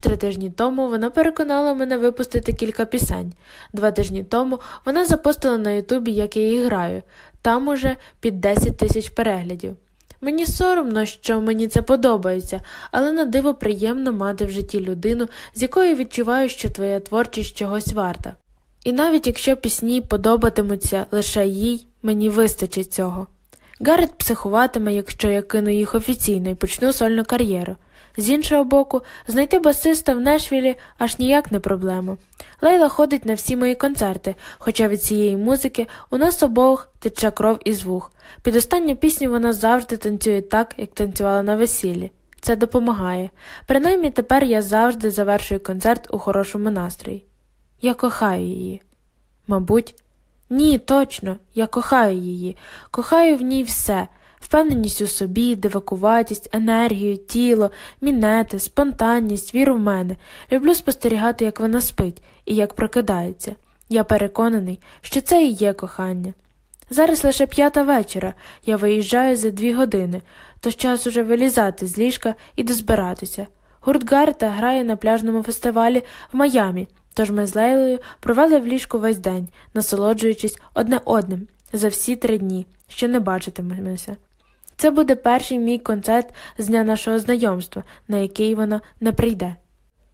Три тижні тому вона переконала мене випустити кілька пісень. Два тижні тому вона запостила на Ютубі, як я її граю, там уже під 10 тисяч переглядів. Мені соромно, що мені це подобається, але на диво приємно мати в житті людину, з якою відчуваю, що твоя творчість чогось варта. І навіть якщо пісні подобатимуться лише їй, мені вистачить цього. Гаррет психуватиме, якщо я кину їх офіційно і почну сольну кар'єру. З іншого боку, знайти басиста в Нешвілі аж ніяк не проблема. Лейла ходить на всі мої концерти, хоча від цієї музики у нас обох тече кров із вух. Під останню пісню вона завжди танцює так, як танцювала на весіллі. Це допомагає. Принаймні тепер я завжди завершую концерт у хорошому настрої. Я кохаю її. Мабуть, ні, точно, я кохаю її, кохаю в ній все впевненість у собі, дивакуватість, енергію, тіло, мінети, спонтанність, віру в мене. Люблю спостерігати, як вона спить і як прокидається. Я переконаний, що це і є кохання. Зараз лише п'ята вечора, я виїжджаю за дві години, тож час уже вилізати з ліжка і дозбиратися. Гурт Гарета грає на пляжному фестивалі в Майамі, тож ми з Лейлою провели в ліжку весь день, насолоджуючись одне одним за всі три дні, що не бачитимемося. Це буде перший мій концерт з дня нашого знайомства, на який вона не прийде.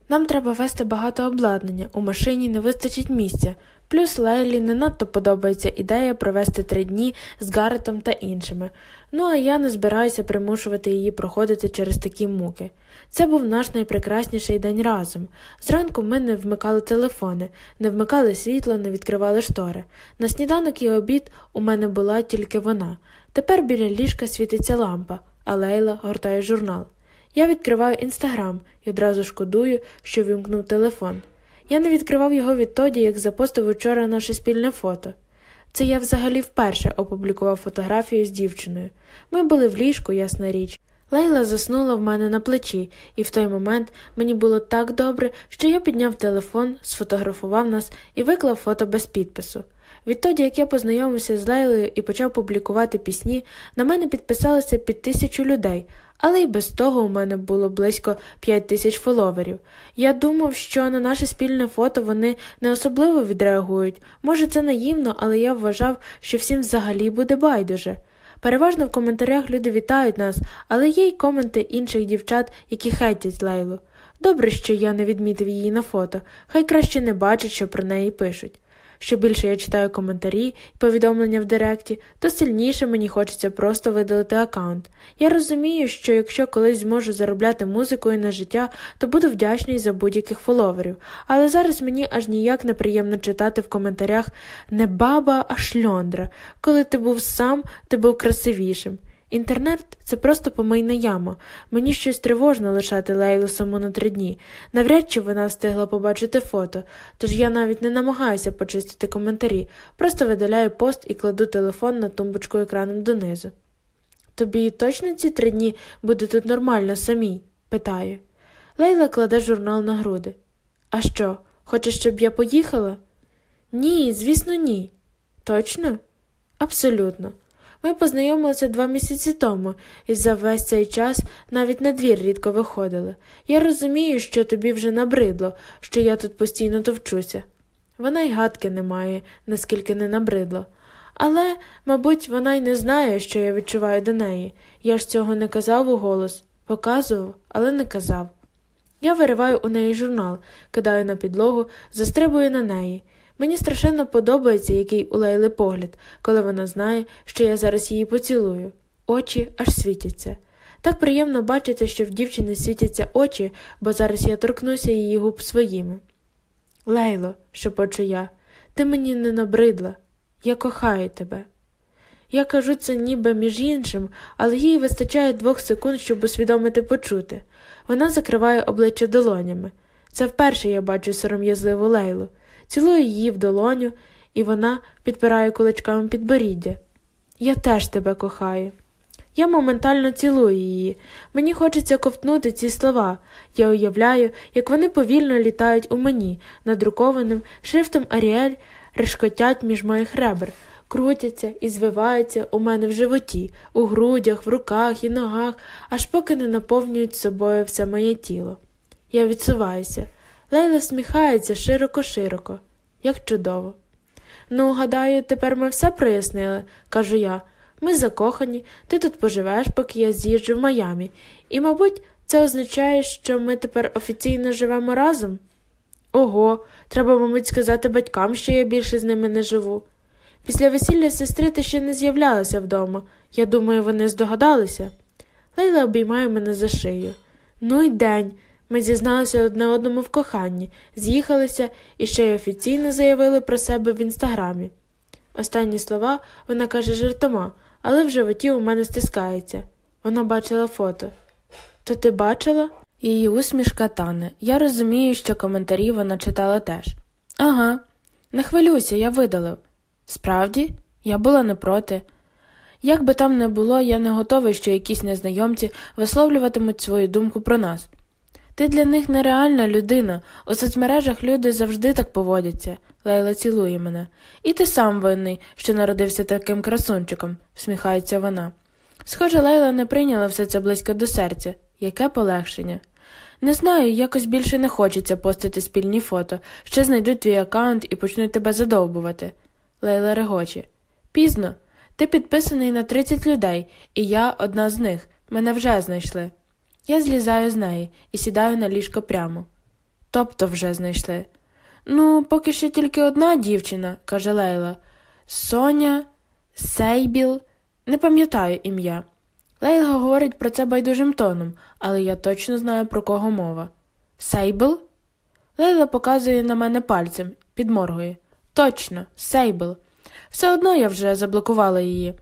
Нам треба вести багато обладнання, у машині не вистачить місця, плюс Лейлі не надто подобається ідея провести три дні з Гаретом та іншими, ну а я не збираюся примушувати її проходити через такі муки. Це був наш найпрекрасніший день разом. Зранку ми не вмикали телефони, не вмикали світло, не відкривали штори. На сніданок і обід у мене була тільки вона. Тепер біля ліжка світиться лампа, а Лейла гортає журнал. Я відкриваю інстаграм і одразу шкодую, що вімкнув телефон. Я не відкривав його відтоді, як запостив учора наше спільне фото. Це я взагалі вперше опублікував фотографію з дівчиною. Ми були в ліжку, ясна річ. Лейла заснула в мене на плечі, і в той момент мені було так добре, що я підняв телефон, сфотографував нас і виклав фото без підпису. Відтоді, як я познайомився з Лейлою і почав публікувати пісні, на мене підписалося під тисячу людей, але й без того у мене було близько п'ять тисяч фоловерів. Я думав, що на наше спільне фото вони не особливо відреагують. Може, це наївно, але я вважав, що всім взагалі буде байдуже. Переважно в коментарях люди вітають нас, але є й коменти інших дівчат, які хейтять Лейлу. Добре, що я не відмітив її на фото, хай краще не бачать, що про неї пишуть. Що більше я читаю коментарі і повідомлення в Директі, то сильніше мені хочеться просто видалити аккаунт. Я розумію, що якщо колись зможу заробляти музикою на життя, то буду вдячний за будь-яких фоловерів, але зараз мені аж ніяк неприємно читати в коментарях не баба, а шльондра. Коли ти був сам, ти був красивішим. Інтернет це просто помийна яма. Мені щось тривожно лишати Лейлу саму на три дні. Навряд чи вона встигла побачити фото, тож я навіть не намагаюся почистити коментарі, просто видаляю пост і кладу телефон на тумбочку екраном донизу. Тобі точно ці три дні буде тут нормально самій? питаю. Лейла кладе журнал на груди. А що, хочеш, щоб я поїхала? Ні, звісно, ні. Точно? Абсолютно. Ми познайомилися два місяці тому, і за весь цей час навіть на двір рідко виходили. Я розумію, що тобі вже набридло, що я тут постійно товчуся. Вона й гадки не має, наскільки не набридло. Але, мабуть, вона й не знає, що я відчуваю до неї. Я ж цього не казав у голос, показував, але не казав. Я вириваю у неї журнал, кидаю на підлогу, застрибую на неї. Мені страшенно подобається, який у Лейли погляд, коли вона знає, що я зараз її поцілую. Очі аж світяться. Так приємно бачити, що в дівчини світяться очі, бо зараз я торкнуся її губ своїми. Лейло, шепочу я, ти мені не набридла. Я кохаю тебе. Я кажу це ніби між іншим, але їй вистачає двох секунд, щоб усвідомити почути. Вона закриває обличчя долонями. Це вперше я бачу сором'язливу лейлу. Цілую її в долоню, і вона підпирає кулачками підборіддя. Я теж тебе кохаю. Я моментально цілую її. Мені хочеться ковтнути ці слова. Я уявляю, як вони повільно літають у мені, надрукованим шрифтом Аріель решкотять між моїх ребер, крутяться і звиваються у мене в животі, у грудях, в руках і ногах, аж поки не наповнюють собою все моє тіло. Я відсуваюся. Лейла всміхається широко-широко, як чудово. Ну, гадаю, тепер ми все прояснили, кажу я. Ми закохані, ти тут поживеш, поки я з'їжджу в Майамі. І, мабуть, це означає, що ми тепер офіційно живемо разом? Ого, треба, мабуть, сказати батькам, що я більше з ними не живу. Після весілля сестри ти ще не з'являлася вдома. Я думаю, вони здогадалися. Лейла обіймає мене за шию. Ну й день. Ми зізналися одне одному в коханні, з'їхалися і ще й офіційно заявили про себе в інстаграмі. Останні слова вона каже жартома, але в животі у мене стискається. Вона бачила фото. То ти бачила? Її усмішка тане. Я розумію, що коментарі вона читала теж. Ага, не хвилюйся, я видалив. Справді, я була не проти. Як би там не було, я не готовий, що якісь незнайомці висловлюватимуть свою думку про нас. Ти для них нереальна людина. У соцмережах люди завжди так поводяться. Лейла цілує мене. І ти сам винний, що народився таким красунчиком, всміхається вона. Схоже, Лейла не прийняла все це близько до серця. Яке полегшення. Не знаю, якось більше не хочеться постити спільні фото, ще знайдуть твій аккаунт і почнуть тебе задовбувати. Лейла регоче. Пізно. Ти підписаний на 30 людей, і я одна з них. Мене вже знайшли. Я злізаю з неї і сідаю на ліжко прямо. Тобто вже знайшли. Ну, поки що тільки одна дівчина, каже Лейла. Соня, Сейбіл, не пам'ятаю ім'я. Лейла говорить про це байдужим тоном, але я точно знаю, про кого мова. Сейбл? Лейла показує на мене пальцем, підморгує. Точно, Сейбл. Все одно я вже заблокувала її.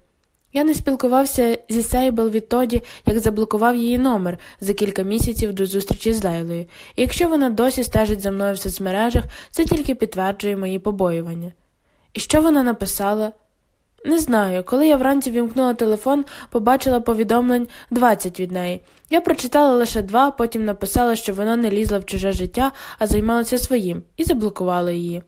Я не спілкувався зі Сейбл відтоді, як заблокував її номер за кілька місяців до зустрічі з Лейлою, і якщо вона досі стежить за мною в соцмережах, це тільки підтверджує мої побоювання. І що вона написала? Не знаю. Коли я вранці вімкнула телефон, побачила повідомлень 20 від неї. Я прочитала лише два, потім написала, що вона не лізла в чуже життя, а займалася своїм, і заблокувала її.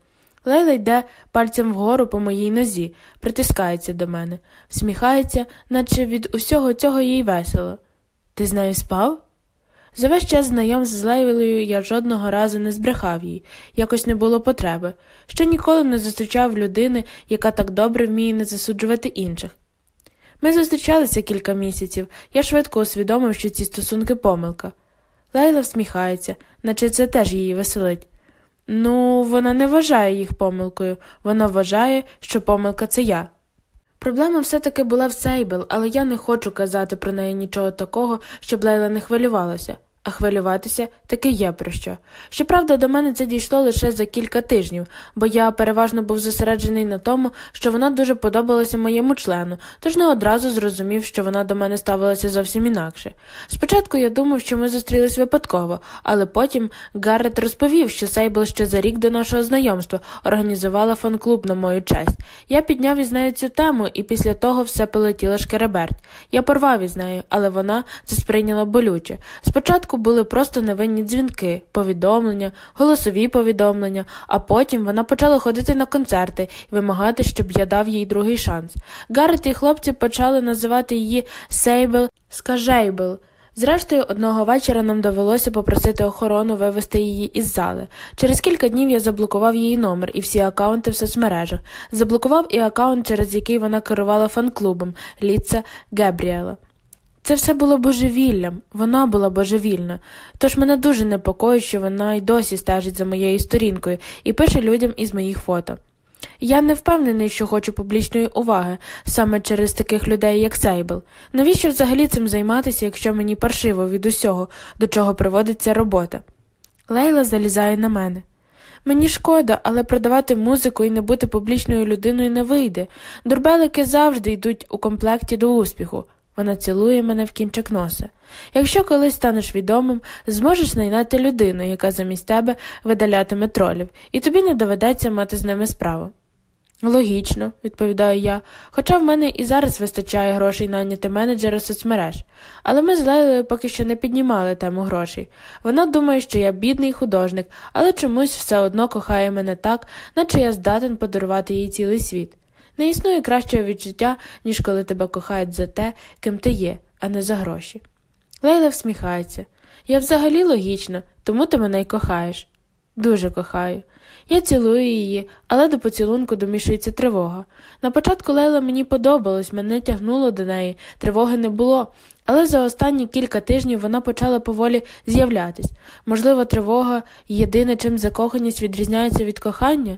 Лейла йде пальцем вгору по моїй нозі, притискається до мене, всміхається, наче від усього цього їй весело. Ти з нею спав? За весь час знайом з Лейлою я жодного разу не збрехав їй, якось не було потреби, ще ніколи не зустрічав людини, яка так добре вміє не засуджувати інших. Ми зустрічалися кілька місяців, я швидко усвідомив, що ці стосунки помилка. Лейла всміхається, наче це теж її веселить. Ну, вона не вважає їх помилкою, вона вважає, що помилка це я. Проблема все-таки була в Сейбел, але я не хочу казати про неї нічого такого, щоб Лейла не хвилювалася а хвилюватися таки є про що. Щоправда, до мене це дійшло лише за кілька тижнів, бо я переважно був зосереджений на тому, що вона дуже подобалася моєму члену, тож не одразу зрозумів, що вона до мене ставилася зовсім інакше. Спочатку я думав, що ми зустрілись випадково, але потім Гаррет розповів, що Сейбл ще за рік до нашого знайомства організувала фан-клуб на мою честь. Я підняв із нею цю тему, і після того все полетіло шкереберть. Я порвав із нею, але вона це сприйняла болюче. Спочатку спочатку були просто невинні дзвінки, повідомлення, голосові повідомлення, а потім вона почала ходити на концерти і вимагати, щоб я дав їй другий шанс. Гаррет і хлопці почали називати її Сейбл Скажейбл. Зрештою, одного вечора нам довелося попросити охорону вивести її із зали. Через кілька днів я заблокував її номер і всі акаунти в соцмережах. Заблокував і акаунт, через який вона керувала фан-клубом Ліца Гебріела. Це все було божевіллям, вона була божевільна, тож мене дуже непокоїть, що вона й досі стежить за моєю сторінкою і пише людям із моїх фото. Я не впевнений, що хочу публічної уваги саме через таких людей, як Сейбл. Навіщо взагалі цим займатися, якщо мені паршиво від усього, до чого приводить ця робота? Лейла залізає на мене. Мені шкода, але продавати музику і не бути публічною людиною не вийде. Дурбелики завжди йдуть у комплекті до успіху. Вона цілує мене в кінчик носа. Якщо колись станеш відомим, зможеш найняти людину, яка замість тебе видалятиме тролів, і тобі не доведеться мати з ними справу. Логічно, відповідаю я, хоча в мене і зараз вистачає грошей найняти менеджера соцмереж, але ми з Лейлою поки що не піднімали тему грошей. Вона думає, що я бідний художник, але чомусь все одно кохає мене так, наче я здатен подарувати їй цілий світ. Не існує кращого відчуття, ніж коли тебе кохають за те, ким ти є, а не за гроші. Лейла всміхається. Я взагалі логічна, тому ти мене й кохаєш. Дуже кохаю. Я цілую її, але до поцілунку домішується тривога. На початку Лейла мені подобалось, мене тягнуло до неї, тривоги не було, але за останні кілька тижнів вона почала поволі з'являтись. Можливо, тривога єдине, чим закоханість відрізняється від кохання?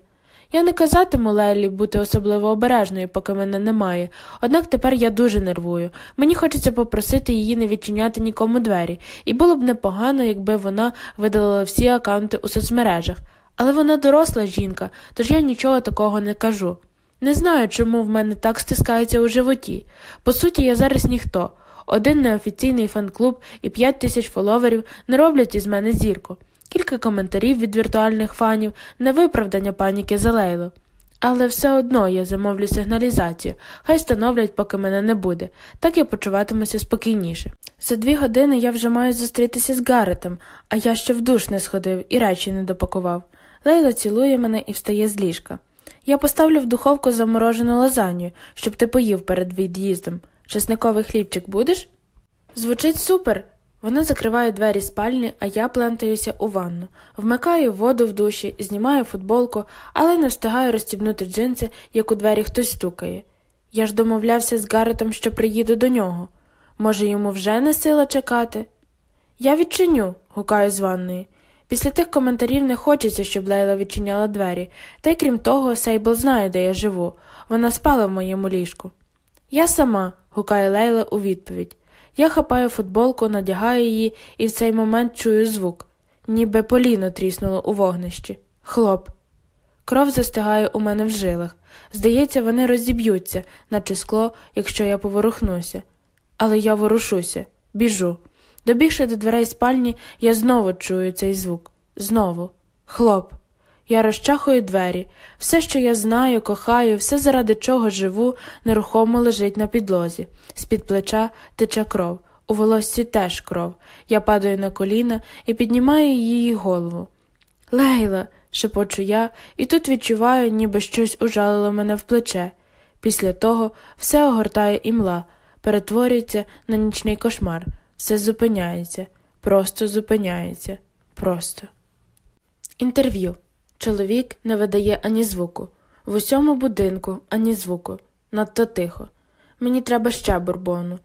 Я не казатиму Лейлі бути особливо обережною, поки мене немає, однак тепер я дуже нервую. Мені хочеться попросити її не відчиняти нікому двері, і було б непогано, якби вона видалила всі акаунти у соцмережах. Але вона доросла жінка, тож я нічого такого не кажу. Не знаю, чому в мене так стискається у животі. По суті, я зараз ніхто. Один неофіційний фан-клуб і п'ять тисяч фоловерів не роблять із мене зірку. Кілька коментарів від віртуальних фанів, не виправдання паніки за Лейлу. Але все одно я замовлю сигналізацію, хай становлять, поки мене не буде, так я почуватимуся спокійніше. За дві години я вже маю зустрітися з Гаретом, а я ще в душ не сходив і речі не допакував. Лейла цілує мене і встає з ліжка. Я поставлю в духовку заморожену лазанью, щоб ти поїв перед від'їздом. Чесниковий хлібчик будеш? Звучить супер. Вона закриває двері спальні, а я плентаюся у ванну, вмикаю воду в душі, знімаю футболку, але не встигаю розстібнути джинси, як у двері хтось стукає. Я ж домовлявся з Гаретом, що приїду до нього. Може, йому вже не сила чекати? Я відчиню, гукаю з ванної. Після тих коментарів не хочеться, щоб Лейла відчиняла двері, та й крім того, Сейбл знає, де я живу. Вона спала в моєму ліжку. Я сама, гукає Лейла у відповідь. Я хапаю футболку, надягаю її і в цей момент чую звук, ніби поліно тріснуло у вогнищі. Хлоп. Кров застигає у мене в жилах. Здається, вони розіб'ються, наче скло, якщо я поворухнуся. Але я ворушуся, біжу. Добігши до дверей спальні, я знову чую цей звук. Знову. Хлоп. Я розчахую двері. Все, що я знаю, кохаю, все, заради чого живу, нерухомо лежить на підлозі. З-під плеча тече кров. У волоссі теж кров. Я падаю на коліна і піднімаю її голову. Лейла, шепочу я, і тут відчуваю, ніби щось ужалило мене в плече. Після того все огортає імла, перетворюється на нічний кошмар. Все зупиняється, просто зупиняється, просто. Інтерв'ю. Чоловік не видає ані звуку. В усьому будинку ані звуку. Надто тихо. Мені треба ще бурбону.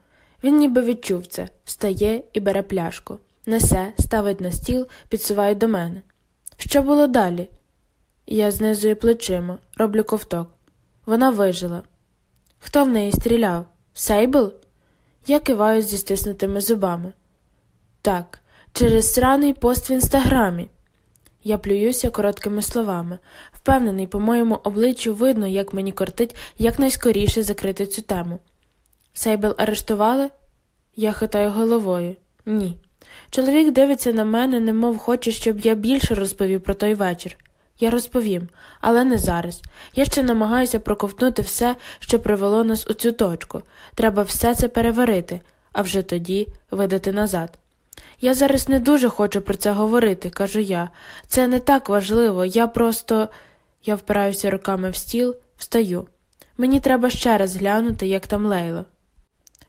Він ніби відчув це, встає і бере пляшку. Несе, ставить на стіл, підсуває до мене. Що було далі? Я знизую плечима, роблю ковток. Вона вижила. Хто в неї стріляв? Сейбл? Я киваю зі стиснутими зубами. Так, через сраний пост в інстаграмі. Я плююся короткими словами. Впевнений, по моєму обличчю видно, як мені кортить якнайскоріше закрити цю тему. Сейбел арештували? Я хитаю головою. Ні. Чоловік дивиться на мене, немов хоче, щоб я більше розповів про той вечір. Я розповім, але не зараз. Я ще намагаюся проковтнути все, що привело нас у цю точку. Треба все це переварити, а вже тоді видати назад. Я зараз не дуже хочу про це говорити, кажу я. Це не так важливо, я просто. Я впираюся руками в стіл, встаю. Мені треба ще раз глянути, як там Лейла.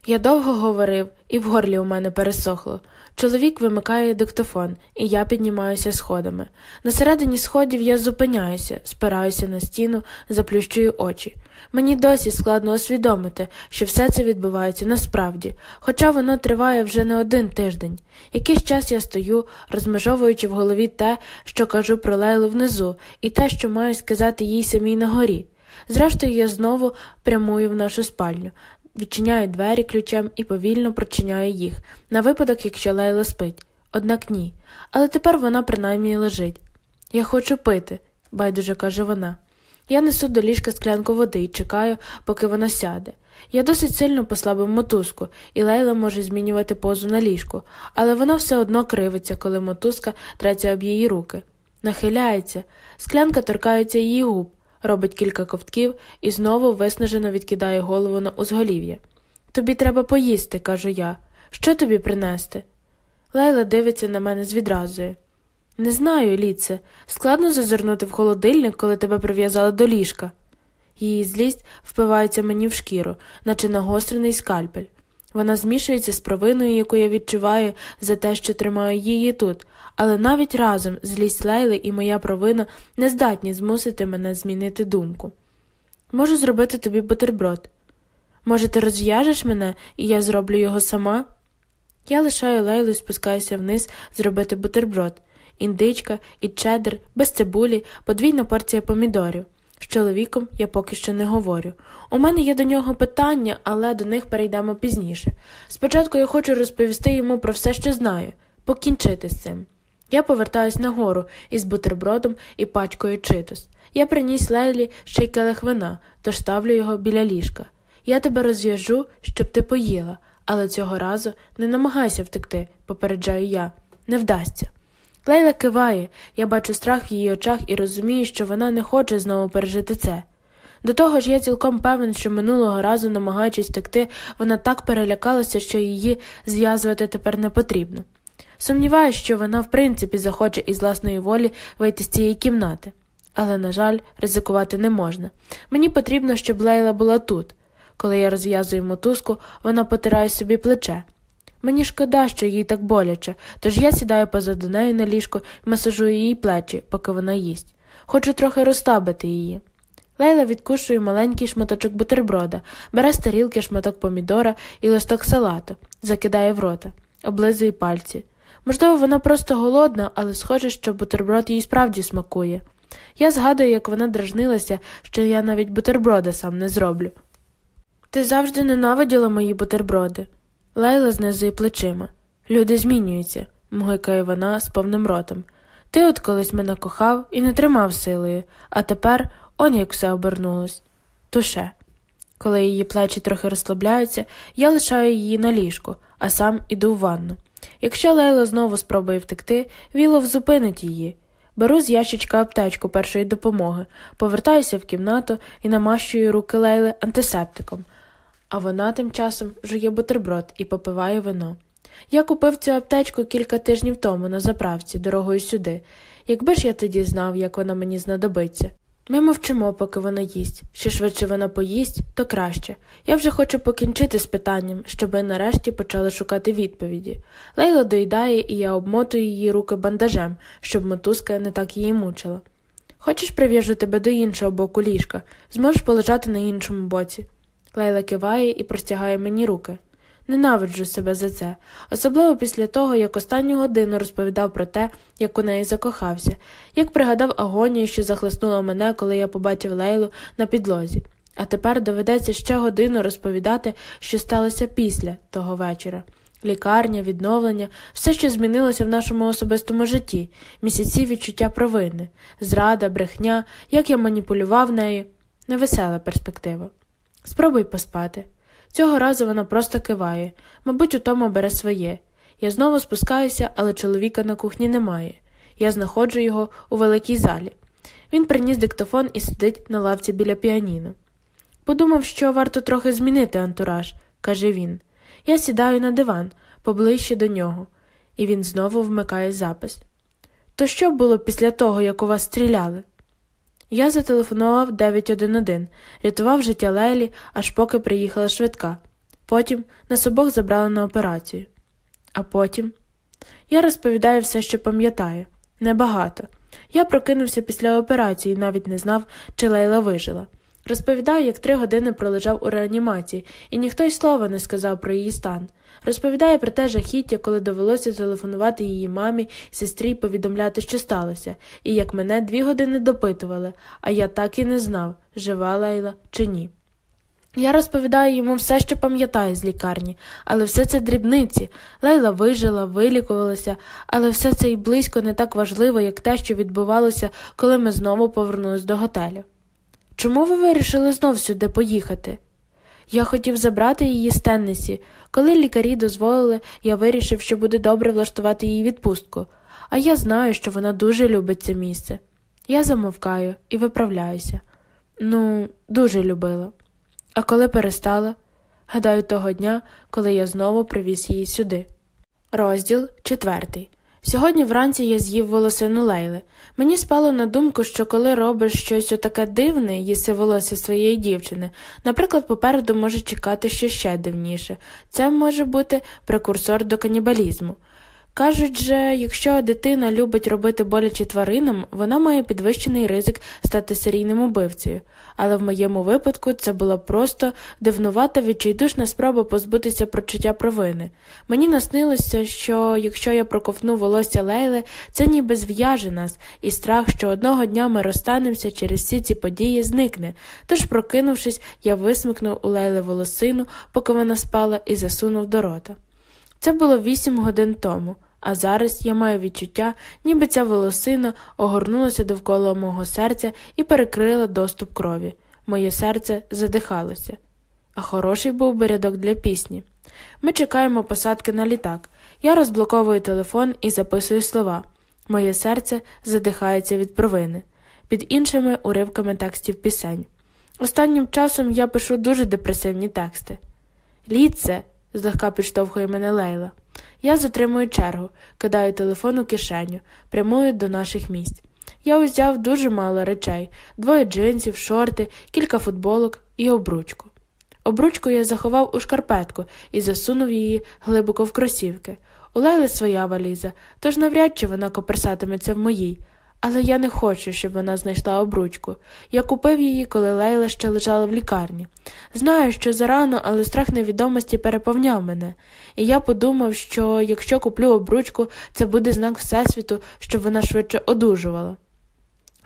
Я довго говорив, і в горлі у мене пересохло. Чоловік вимикає диктофон, і я піднімаюся сходами. На середині сходів я зупиняюся, спираюся на стіну, заплющую очі. Мені досі складно усвідомити, що все це відбувається насправді, хоча воно триває вже не один тиждень. Якийсь час я стою, розмежовуючи в голові те, що кажу про Лейлу внизу, і те, що маю сказати їй самій на горі. Зрештою, я знову прямую в нашу спальню, відчиняю двері ключем і повільно прочиняю їх, на випадок, якщо Лейла спить. Однак ні. Але тепер вона принаймні лежить. Я хочу пити, байдуже каже вона. Я несу до ліжка склянку води і чекаю, поки вона сяде. Я досить сильно послабив мотузку, і Лейла може змінювати позу на ліжку, але вона все одно кривиться, коли мотузка треться об її руки. Нахиляється, склянка торкається її губ, робить кілька ковтків і знову виснажено відкидає голову на узголів'я. Тобі треба поїсти, кажу я. Що тобі принести? Лейла дивиться на мене з відразою. Не знаю, Ліце, складно зазирнути в холодильник, коли тебе прив'язали до ліжка. Її злість впивається мені в шкіру, наче нагострений скальпель. Вона змішується з провиною, яку я відчуваю за те, що тримаю її тут, але навіть разом злість Лейли і моя провина не здатні змусити мене змінити думку. Можу зробити тобі бутерброд. Може, ти розв'яжеш мене, і я зроблю його сама? Я лишаю Лейлу і спускаюся вниз зробити бутерброд, індичка і чеддер, без цибулі, подвійна порція помідорів. З чоловіком я поки що не говорю. У мене є до нього питання, але до них перейдемо пізніше. Спочатку я хочу розповісти йому про все, що знаю, покінчити з цим. Я повертаюсь нагору із бутербродом і пачкою читос. Я приніс Лейлі ще й келих вина, тож ставлю його біля ліжка. Я тебе розв'яжу, щоб ти поїла, але цього разу не намагайся втекти, попереджаю я. Не вдасться. Лейла киває, я бачу страх в її очах і розумію, що вона не хоче знову пережити це. До того ж, я цілком певен, що минулого разу, намагаючись втекти, вона так перелякалася, що її зв'язувати тепер не потрібно. Сумніваюся, що вона в принципі захоче із власної волі вийти з цієї кімнати. Але, на жаль, ризикувати не можна. Мені потрібно, щоб Лейла була тут. Коли я розв'язую мотузку, вона потирає собі плече. Мені шкода, що їй так боляче, тож я сідаю позаду неї на ліжко і масажую її плечі, поки вона їсть. Хочу трохи розтабити її. Лейла відкушує маленький шматочок бутерброда, бере з тарілки шматок помідора і листок салату, закидає в рота, облизує пальці. Можливо, вона просто голодна, але схоже, що бутерброд їй справді смакує. Я згадую, як вона дражнилася, що я навіть бутерброда сам не зроблю. Ти завжди ненавиділа мої бутерброди. Лейла знизує плечима. Люди змінюються, мгикає вона з повним ротом. Ти от колись мене кохав і не тримав силою, а тепер он як все обернулось. Туше. Коли її плечі трохи розслабляються, я лишаю її на ліжку, а сам іду в ванну. Якщо Лейла знову спробує втекти, Вілов зупинить її. Беру з ящичка аптечку першої допомоги, повертаюся в кімнату і намащую руки Лейли антисептиком, а вона тим часом жує бутерброд і попиває вино. Я купив цю аптечку кілька тижнів тому на заправці дорогою сюди. Якби ж я тоді знав, як вона мені знадобиться. Ми мовчимо, поки вона їсть. Що швидше вона поїсть, то краще. Я вже хочу покінчити з питанням, щоби нарешті почали шукати відповіді. Лейла доїдає, і я обмотую її руки бандажем, щоб мотузка не так її мучила. Хочеш прив'яжу тебе до іншого боку ліжка, зможеш полежати на іншому боці. Лейла киває і простягає мені руки. Ненавиджу себе за це, особливо після того, як останню годину розповідав про те, як у неї закохався, як пригадав агонію, що захлеснула мене, коли я побачив Лейлу на підлозі. А тепер доведеться ще годину розповідати, що сталося після того вечора. Лікарня, відновлення, все, що змінилося в нашому особистому житті, місяці відчуття провини, зрада, брехня, як я маніпулював нею. Невесела перспектива. Спробуй поспати. Цього разу вона просто киває, мабуть, у тому бере своє. Я знову спускаюся, але чоловіка на кухні немає. Я знаходжу його у великій залі. Він приніс диктофон і сидить на лавці біля піаніно. Подумав, що варто трохи змінити антураж, каже він. Я сідаю на диван, поближче до нього, і він знову вмикає запис. То що було після того, як у вас стріляли? Я зателефонував 911, рятував життя Лелі, аж поки приїхала швидка. Потім нас обох забрали на операцію. А потім я розповідаю все, що пам'ятаю, небагато. Я прокинувся після операції і навіть не знав, чи Лейла вижила. Розповідаю, як три години пролежав у реанімації, і ніхто й слова не сказав про її стан. Розповідає про те жахіття, коли довелося телефонувати її мамі, сестрі й повідомляти, що сталося, і як мене дві години допитували, а я так і не знав, жива Лейла чи ні. Я розповідаю йому все, що пам'ятаю з лікарні, але все це дрібниці. Лейла вижила, вилікувалася, але все це й близько не так важливо, як те, що відбувалося, коли ми знову повернулись до готелю. Чому ви вирішили знов сюди поїхати? Я хотів забрати її з Теннесі. Коли лікарі дозволили, я вирішив, що буде добре влаштувати її відпустку, а я знаю, що вона дуже любить це місце. Я замовкаю і виправляюся. Ну, дуже любила. А коли перестала? Гадаю, того дня, коли я знову привіз її сюди. Розділ четвертий. Сьогодні вранці я з'їв волосину Лейли. Мені спало на думку, що коли робиш щось отаке дивне, їси волосся своєї дівчини, наприклад, попереду може чекати щось ще дивніше. Це може бути прекурсор до канібалізму. Кажуть же, якщо дитина любить робити боляче тваринам, вона має підвищений ризик стати серійним убивцею. Але в моєму випадку це була просто дивнувата відчайдушна спроба позбутися прочуття провини. Мені наснилося, що якщо я проковтну волосся Лейли, це ніби зв'яже нас, і страх, що одного дня ми розстанемося через всі ці події, зникне. Тож, прокинувшись, я висмикнув у Лейли волосину, поки вона спала, і засунув до рота. Це було вісім годин тому, а зараз я маю відчуття, ніби ця волосина огорнулася довкола мого серця і перекрила доступ крові. Моє серце задихалося. А хороший був би рядок для пісні. Ми чекаємо посадки на літак. Я розблоковую телефон і записую слова. Моє серце задихається від провини, під іншими уривками текстів пісень. Останнім часом я пишу дуже депресивні тексти. Ліце, злегка підштовхує мене Лейла. Я затримую чергу, кидаю телефон у кишеню, прямую до наших місць. Я узяв дуже мало речей двоє джинсів, шорти, кілька футболок і обручку. Обручку я заховав у шкарпетку і засунув її глибоко в кросівки. У Лейли своя валіза, тож навряд чи вона коперсатиметься в моїй. Але я не хочу, щоб вона знайшла обручку. Я купив її, коли Лейла ще лежала в лікарні. Знаю, що зарано, але страх невідомості переповняв мене, і я подумав, що якщо куплю обручку, це буде знак Всесвіту, щоб вона швидше одужувала.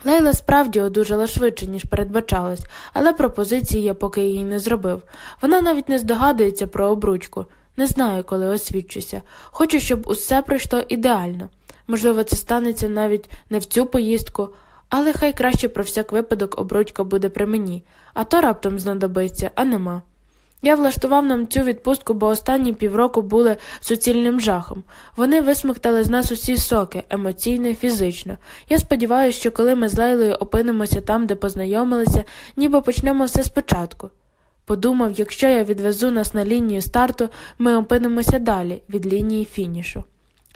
Лейла справді одужала швидше, ніж передбачалось, але пропозиції я поки їй не зробив. Вона навіть не здогадується про обручку. Не знаю, коли освідчуся. Хочу, щоб усе пройшло ідеально. Можливо, це станеться навіть не в цю поїздку, але хай краще про всяк випадок обручка буде при мені, а то раптом знадобиться, а нема. Я влаштував нам цю відпустку, бо останні півроку були суцільним жахом. Вони висмоктали з нас усі соки, емоційно фізично. Я сподіваюся, що коли ми з Лейлою опинимося там, де познайомилися, ніби почнемо все спочатку. Подумав, якщо я відвезу нас на лінію старту, ми опинимося далі, від лінії фінішу.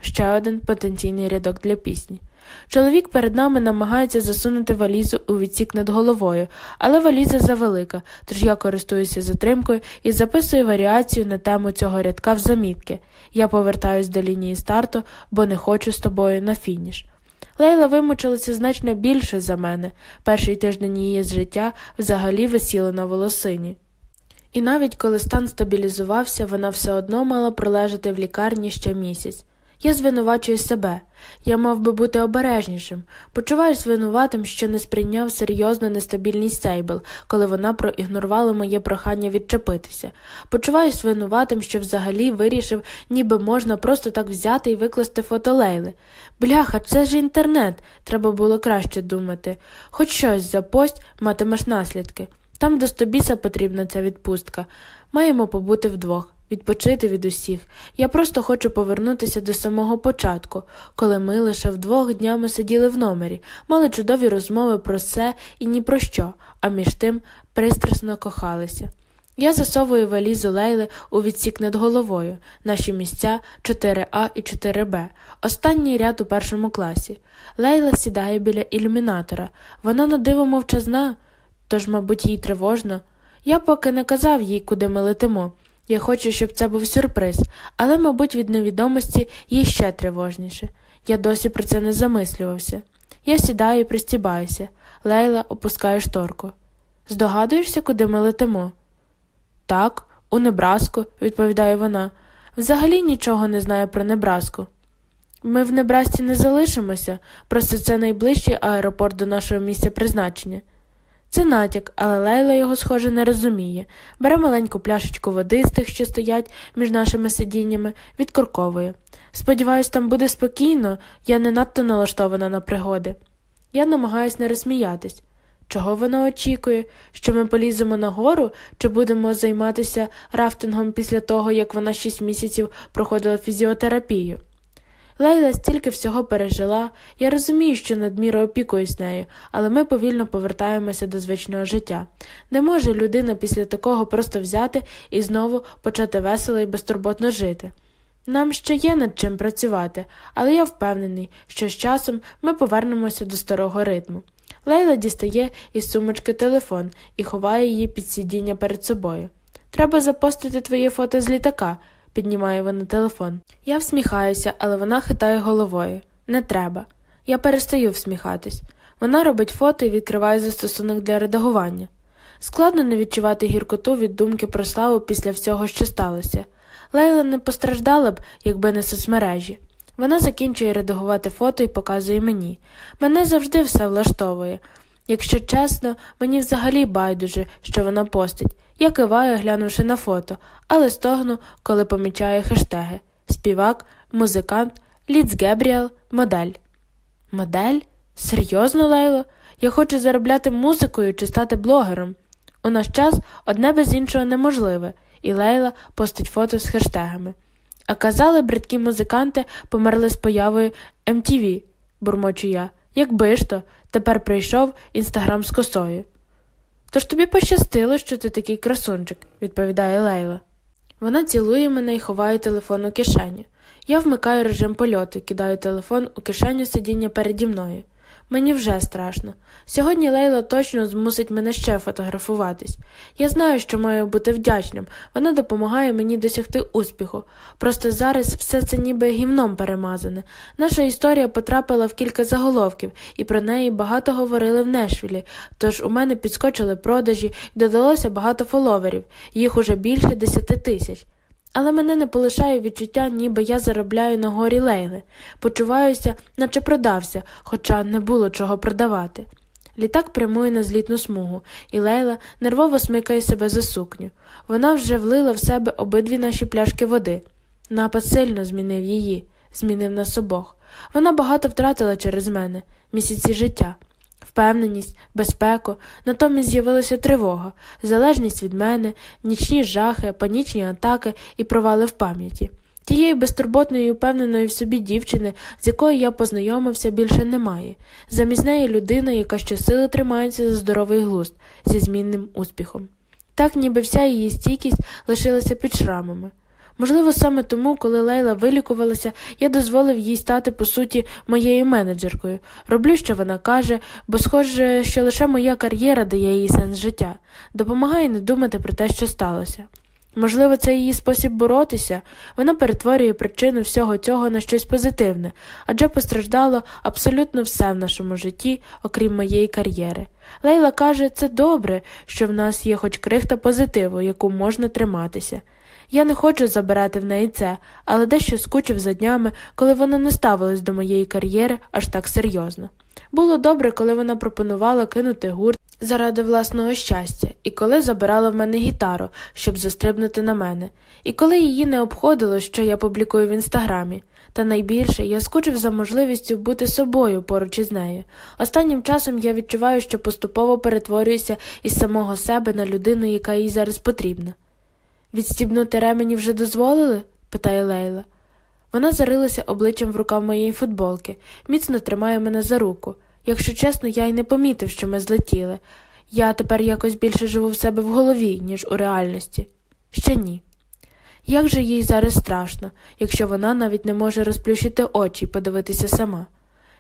Ще один потенційний рядок для пісні. Чоловік перед нами намагається засунути валізу у відсік над головою, але валіза завелика, тож я користуюся затримкою і записую варіацію на тему цього рядка в замітки. Я повертаюсь до лінії старту, бо не хочу з тобою на фініш. Лейла вимучилася значно більше за мене. Перший тиждень її з життя взагалі висіла на волосині. І навіть коли стан стабілізувався, вона все одно мала пролежати в лікарні ще місяць. Я звинувачую себе. Я мав би бути обережнішим. Почуваюсь винуватим, що не сприйняв серйозну нестабільність Сейбл, коли вона проігнорувала моє прохання відчепитися. Почуваюсь винуватим, що взагалі вирішив, ніби можна просто так взяти і викласти фото Лейли. Бляха, це ж інтернет. Треба було краще думати. Хоч щось за пость матимеш наслідки. Там до стобіса потрібна ця відпустка. Маємо побути вдвох відпочити від усіх. Я просто хочу повернутися до самого початку, коли ми лише вдвох днями сиділи в номері, мали чудові розмови про все і ні про що, а між тим пристрасно кохалися. Я засовую валізу Лейли у відсік над головою, наші місця 4А і 4Б, останній ряд у першому класі. Лейла сідає біля ілюмінатора. Вона на диво мовчазна, тож, мабуть, їй тривожно. Я поки не казав їй, куди ми летимо. Я хочу, щоб це був сюрприз, але, мабуть, від невідомості їй ще тривожніше. Я досі про це не замислювався. Я сідаю і пристібаюся. Лейла опускає шторку. Здогадуєшся, куди ми летимо? Так, у Небраску, відповідає вона. Взагалі нічого не знаю про Небраску. Ми в Небрасці не залишимося, просто це найближчий аеропорт до нашого місця призначення. Це натяк, але Лейла його, схоже, не розуміє. Бере маленьку пляшечку води з тих, що стоять між нашими сидіннями, відкорковує. Сподіваюсь, там буде спокійно, я не надто налаштована на пригоди. Я намагаюся не розсміятись. Чого вона очікує, що ми поліземо на гору, чи будемо займатися рафтингом після того, як вона шість місяців проходила фізіотерапію? Лейла стільки всього пережила, я розумію, що надміру опікуюсь нею, але ми повільно повертаємося до звичного життя. Не може людина після такого просто взяти і знову почати весело і безтурботно жити. Нам ще є над чим працювати, але я впевнений, що з часом ми повернемося до старого ритму. Лейла дістає із сумочки телефон і ховає її під сидіння перед собою. Треба запостити твоє фото з літака, піднімає вона телефон. Я всміхаюся, але вона хитає головою. Не треба. Я перестаю всміхатись. Вона робить фото і відкриває застосунок для редагування. Складно не відчувати гіркоту від думки про славу після всього, що сталося. Лейла не постраждала б, якби не соцмережі. Вона закінчує редагувати фото і показує мені. Мене завжди все влаштовує. Якщо чесно, мені взагалі байдуже, що вона постить. Я киваю, глянувши на фото, але стогну, коли помічаю хештеги співак, музикант, Ліц Гебріел, модель. Модель? Серйозно, Лейло? Я хочу заробляти музикою чи стати блогером. У наш час одне без іншого неможливе, і Лейла постить фото з хештегами. А казали, бридкі музиканти померли з появою MTV, бурмочу я. Якби ж то, тепер прийшов інстаграм з косою. Тож тобі пощастило, що ти такий красунчик, відповідає Лейла. Вона цілує мене і ховає телефон у кишеню. Я вмикаю режим польоту, кидаю телефон у кишеню сидіння переді мною. Мені вже страшно. Сьогодні Лейла точно змусить мене ще фотографуватись. Я знаю, що маю бути вдячним, вона допомагає мені досягти успіху. Просто зараз все це ніби гімном перемазане. Наша історія потрапила в кілька заголовків, і про неї багато говорили в Нешвілі, тож у мене підскочили продажі і додалося багато фоловерів, їх уже більше десяти тисяч. Але мене не полишає відчуття, ніби я заробляю на горі лейли, почуваюся, наче продався, хоча не було чого продавати. Літак прямує на злітну смугу, і Лейла нервово смикає себе за сукню. Вона вже влила в себе обидві наші пляшки води. Напад сильно змінив її, змінив нас обох. Вона багато втратила через мене, місяці життя впевненість, безпеку, натомість з'явилася тривога, залежність від мене, нічні жахи, панічні атаки і провали в пам'яті. Тієї безтурботної і впевненої в собі дівчини, з якою я познайомився, більше немає. Замість неї людина, яка щосили тримається за здоровий глузд зі змінним успіхом. Так, ніби вся її стійкість лишилася під шрамами. Можливо, саме тому, коли Лейла вилікувалася, я дозволив їй стати, по суті, моєю менеджеркою. Роблю, що вона каже, бо схоже, що лише моя кар'єра дає їй сенс життя, допомагає не думати про те, що сталося. Можливо, це її спосіб боротися, вона перетворює причину всього цього на щось позитивне, адже постраждало абсолютно все в нашому житті, окрім моєї кар'єри. Лейла каже, це добре, що в нас є хоч крихта позитиву, яку можна триматися. Я не хочу забирати в неї це, але дещо скучив за днями, коли вона не ставилась до моєї кар'єри аж так серйозно. Було добре, коли вона пропонувала кинути гурт заради власного щастя, і коли забирала в мене гітару, щоб застрибнути на мене, і коли її не обходило, що я публікую в інстаграмі. Та найбільше я скучив за можливістю бути собою поруч із нею. Останнім часом я відчуваю, що поступово перетворююся із самого себе на людину, яка їй зараз потрібна. Відстібнути ремені вже дозволили? питає Лейла. Вона зарилася обличчям в рукав моєї футболки, міцно тримає мене за руку. Якщо чесно, я й не помітив, що ми злетіли. Я тепер якось більше живу в себе в голові, ніж у реальності. Ще ні. Як же їй зараз страшно, якщо вона навіть не може розплющити очі і подивитися сама.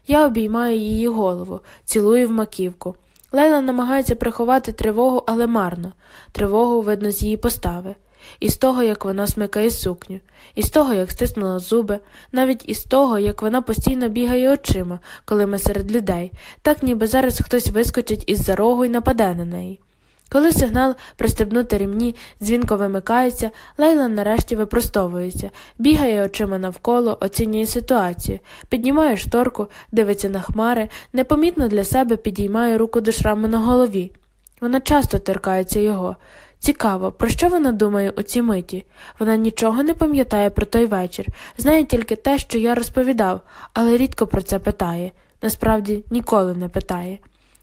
Я обіймаю її голову, цілую в маківку. Лейла намагається приховати тривогу, але марно. Тривогу видно з її постави із того, як вона смикає сукню, із того, як стиснула зуби, навіть із того, як вона постійно бігає очима, коли ми серед людей, так ніби зараз хтось вискочить із за рогу і нападе на неї. Коли сигнал пристебнути рівні дзвінко вимикається, Лейла нарешті випростовується, бігає очима навколо, оцінює ситуацію, піднімає шторку, дивиться на хмари, непомітно для себе підіймає руку до шраму на голові. Вона часто торкається його. Цікаво, про що вона думає у цій миті? Вона нічого не пам'ятає про той вечір, знає тільки те, що я розповідав, але рідко про це питає. Насправді ніколи не питає.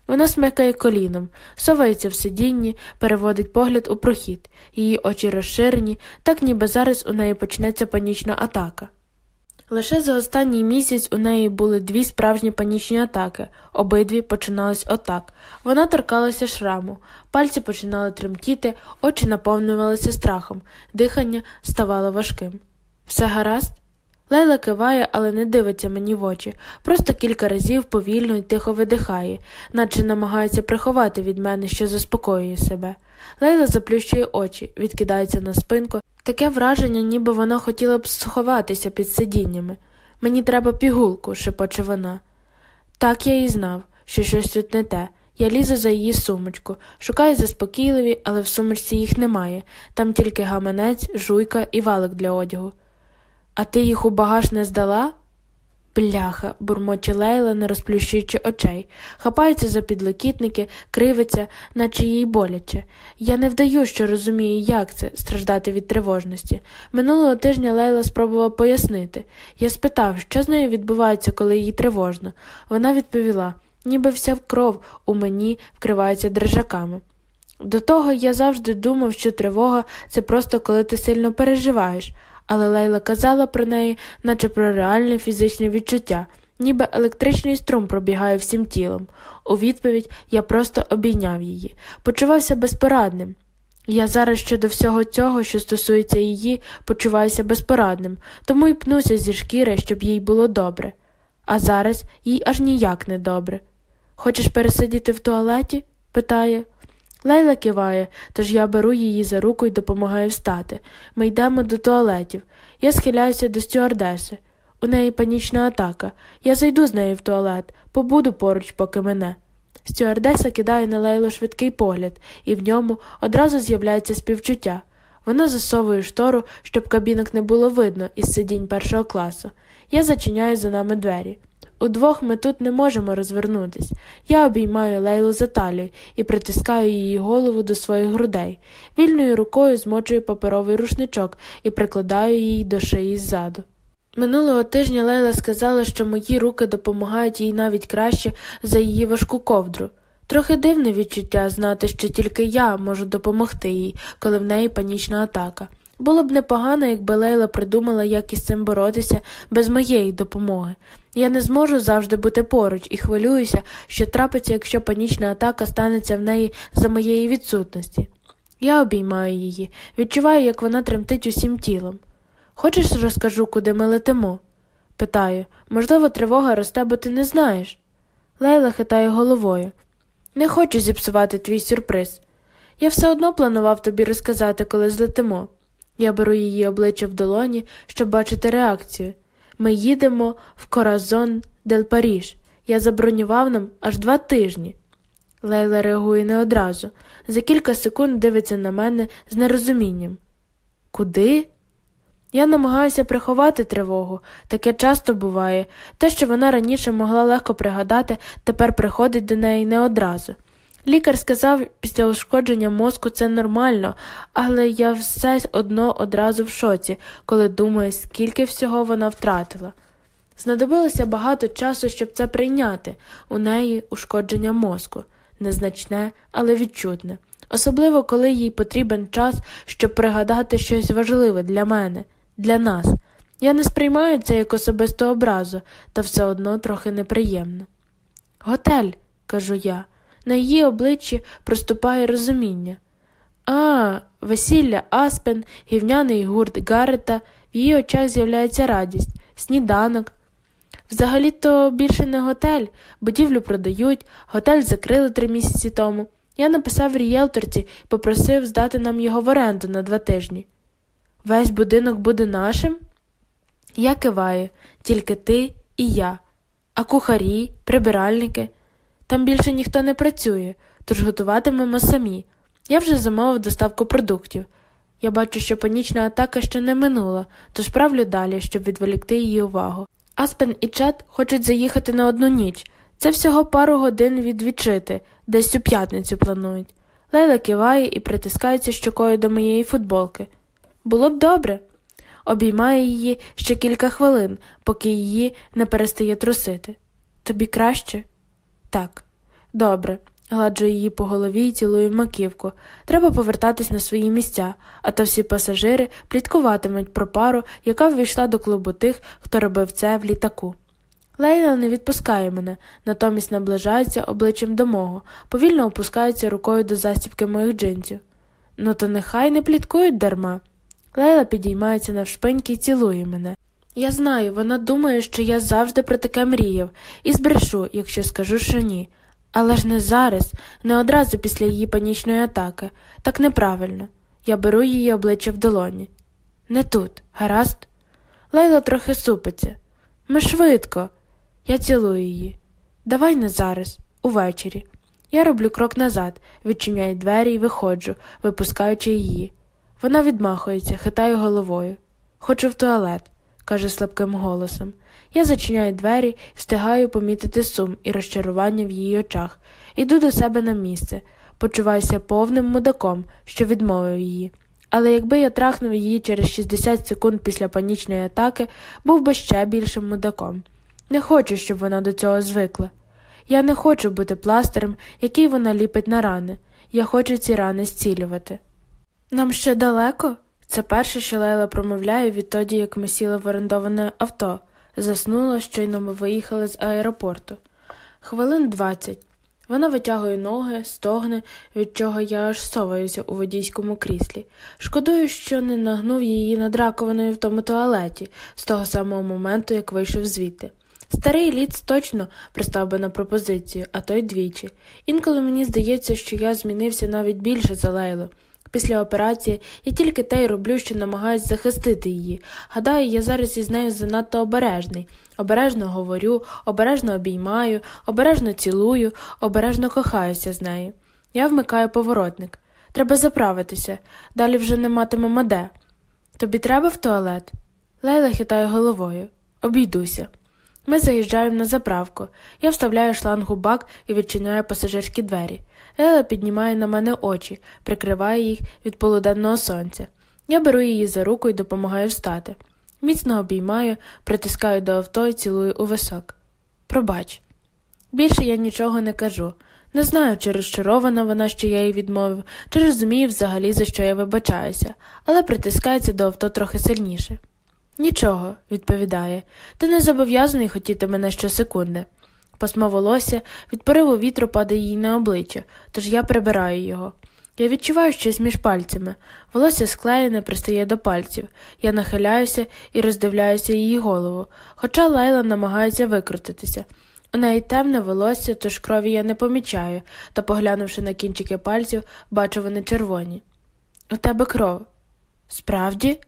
Вона смикає коліном, совається в сидінні, переводить погляд у прохід, її очі розширені, так ніби зараз у неї почнеться панічна атака. Лише за останній місяць у неї були дві справжні панічні атаки, обидві починались отак. Вона торкалася шраму, пальці починали тремтіти, очі наповнювалися страхом, дихання ставало важким. Все гаразд? Лейла киває, але не дивиться мені в очі, просто кілька разів повільно і тихо видихає, наче намагається приховати від мене, що заспокоює себе. Лейла заплющує очі, відкидається на спинку, таке враження, ніби вона хотіла б сховатися під сидіннями. Мені треба пігулку, шепоче вона. Так я і знав, що щось тут не те. Я лізу за її сумочку, шукаю заспокійливі, але в сумочці їх немає. Там тільки гаманець, жуйка і валик для одягу. А ти їх у багаж не здала? Бляха, бурмоче Лейла, не розплющуючи очей, хапається за підлокітники, кривиться, наче їй боляче. Я не вдаю, що розумію, як це страждати від тривожності. Минулого тижня Лейла спробувала пояснити. Я спитав, що з нею відбувається, коли їй тривожно. Вона відповіла, ніби вся кров у мені вкривається дрижаками. До того я завжди думав, що тривога це просто коли ти сильно переживаєш але Лейла казала про неї, наче про реальне фізичне відчуття, ніби електричний струм пробігає всім тілом. У відповідь я просто обійняв її, почувався безпорадним. Я зараз щодо всього цього, що стосується її, почуваюся безпорадним, тому й пнуся зі шкіри, щоб їй було добре. А зараз їй аж ніяк не добре. Хочеш пересидіти в туалеті? питає. Лейла киває, тож я беру її за руку і допомагаю встати. Ми йдемо до туалетів. Я схиляюся до стюардеси. У неї панічна атака. Я зайду з нею в туалет, побуду поруч, поки мене. Стюардеса кидає на Лейлу швидкий погляд, і в ньому одразу з'являється співчуття. Вона засовує штору, щоб кабінок не було видно із сидінь першого класу. Я зачиняю за нами двері. Удвох ми тут не можемо розвернутись. Я обіймаю Лейлу за талію і притискаю її голову до своїх грудей. Вільною рукою змочую паперовий рушничок і прикладаю її до шиї ззаду. Минулого тижня Лейла сказала, що мої руки допомагають їй навіть краще за її важку ковдру. Трохи дивне відчуття знати, що тільки я можу допомогти їй, коли в неї панічна атака. Було б непогано, якби Лейла придумала, як із цим боротися без моєї допомоги. Я не зможу завжди бути поруч і хвилююся, що трапиться, якщо панічна атака станеться в неї за моєї відсутності. Я обіймаю її, відчуваю, як вона тремтить усім тілом. Хочеш, розкажу, куди ми летимо? Питаю, можливо, тривога росте, бо ти не знаєш. Лейла хитає головою. Не хочу зіпсувати твій сюрприз. Я все одно планував тобі розказати, коли злетимо. Я беру її обличчя в долоні, щоб бачити реакцію. Ми їдемо в Коразон Дель Паріж. Я забронював нам аж два тижні. Лейла реагує не одразу. За кілька секунд дивиться на мене з нерозумінням. Куди? Я намагаюся приховати тривогу. Таке часто буває. Те, що вона раніше могла легко пригадати, тепер приходить до неї не одразу. Лікар сказав, після ушкодження мозку це нормально, але я все одно одразу в шоці, коли думаю, скільки всього вона втратила. Знадобилося багато часу, щоб це прийняти у неї ушкодження мозку, незначне, але відчутне, особливо коли їй потрібен час, щоб пригадати щось важливе для мене, для нас. Я не сприймаю це як особисту образу, та все одно трохи неприємно. Готель, кажу я. На її обличчі проступає розуміння. А, весілля Аспен, гівняний гурт Гарета, в її очах з'являється радість, сніданок. Взагалі то більше не готель, будівлю продають, готель закрили три місяці тому. Я написав рієлторці і попросив здати нам його в оренду на два тижні. Весь будинок буде нашим? Я киваю, тільки ти і я, а кухарі, прибиральники. Там більше ніхто не працює, тож готуватимемо самі. Я вже замовив доставку продуктів. Я бачу, що панічна атака ще не минула, тож правлю далі, щоб відволікти її увагу. Аспен і Чет хочуть заїхати на одну ніч. Це всього пару годин відвідчити, десь у п'ятницю планують. Лейла киває і притискається щокою до моєї футболки. Було б добре. Обіймає її ще кілька хвилин, поки її не перестає трусити. Тобі краще? Так, добре. Гладжу її по голові і цілую маківку. Треба повертатись на свої місця, а то всі пасажири пліткуватимуть про пару, яка ввійшла до клубу тих, хто робив це в літаку. Лейла не відпускає мене, натомість наближається обличчям до мого, повільно опускається рукою до застібки моїх джинсів. Ну, то нехай не пліткують дарма. Лейла підіймається навшпиньки і цілує мене. Я знаю, вона думає, що я завжди про таке мріяв, і збрешу, якщо скажу, що ні. Але ж не зараз, не одразу після її панічної атаки. Так неправильно. Я беру її обличчя в долоні. Не тут, гаразд? Лейла трохи супиться. Ми швидко. Я цілую її. Давай не зараз, увечері. Я роблю крок назад, відчиняю двері і виходжу, випускаючи її. Вона відмахується, хитає головою. Хочу в туалет, каже слабким голосом. Я зачиняю двері і встигаю помітити сум і розчарування в її очах. Іду до себе на місце, почуваюся повним мудаком, що відмовив її. Але якби я трахнув її через 60 секунд після панічної атаки, був би ще більшим мудаком. Не хочу, щоб вона до цього звикла. Я не хочу бути пластирем, який вона ліпить на рани. Я хочу ці рани зцілювати. Нам ще далеко? Це перше, що Лейла промовляє відтоді, як ми сіли в орендоване авто. Заснула, щойно ми виїхали з аеропорту. Хвилин двадцять. Вона витягує ноги, стогне, від чого я аж соваюся у водійському кріслі. Шкодую, що не нагнув її над раковиною в тому туалеті з того самого моменту, як вийшов звідти. Старий ліц точно пристав би на пропозицію, а то й двічі. Інколи мені здається, що я змінився навіть більше за Лейлу. Після операції я тільки те й роблю, що намагаюсь захистити її. Гадаю, я зараз із нею занадто обережний. Обережно говорю, обережно обіймаю, обережно цілую, обережно кохаюся з нею. Я вмикаю поворотник. Треба заправитися, далі вже не матимемо де. Тобі треба в туалет? Лейла хитає головою. Обійдуся. Ми заїжджаємо на заправку. Я вставляю шланг у бак і відчиняю пасажирські двері. Лейла піднімає на мене очі, прикриває їх від полуденного сонця. Я беру її за руку і допомагаю встати. Міцно обіймаю, притискаю до авто і цілую у висок. Пробач. Більше я нічого не кажу. Не знаю, чи розчарована вона, що я їй відмовив, чи розуміє взагалі, за що я вибачаюся, але притискається до авто трохи сильніше. Нічого, відповідає, ти не зобов'язаний хотіти мене щосекунди. Пасмо волосся від пориву вітру падає їй на обличчя, тож я прибираю його. Я відчуваю щось між пальцями. Волосся склеєне пристає до пальців. Я нахиляюся і роздивляюся її голову, хоча Лайла намагається викрутитися. У неї темне волосся, тож крові я не помічаю, та, поглянувши на кінчики пальців, бачу вони червоні. У тебе кров. Справді?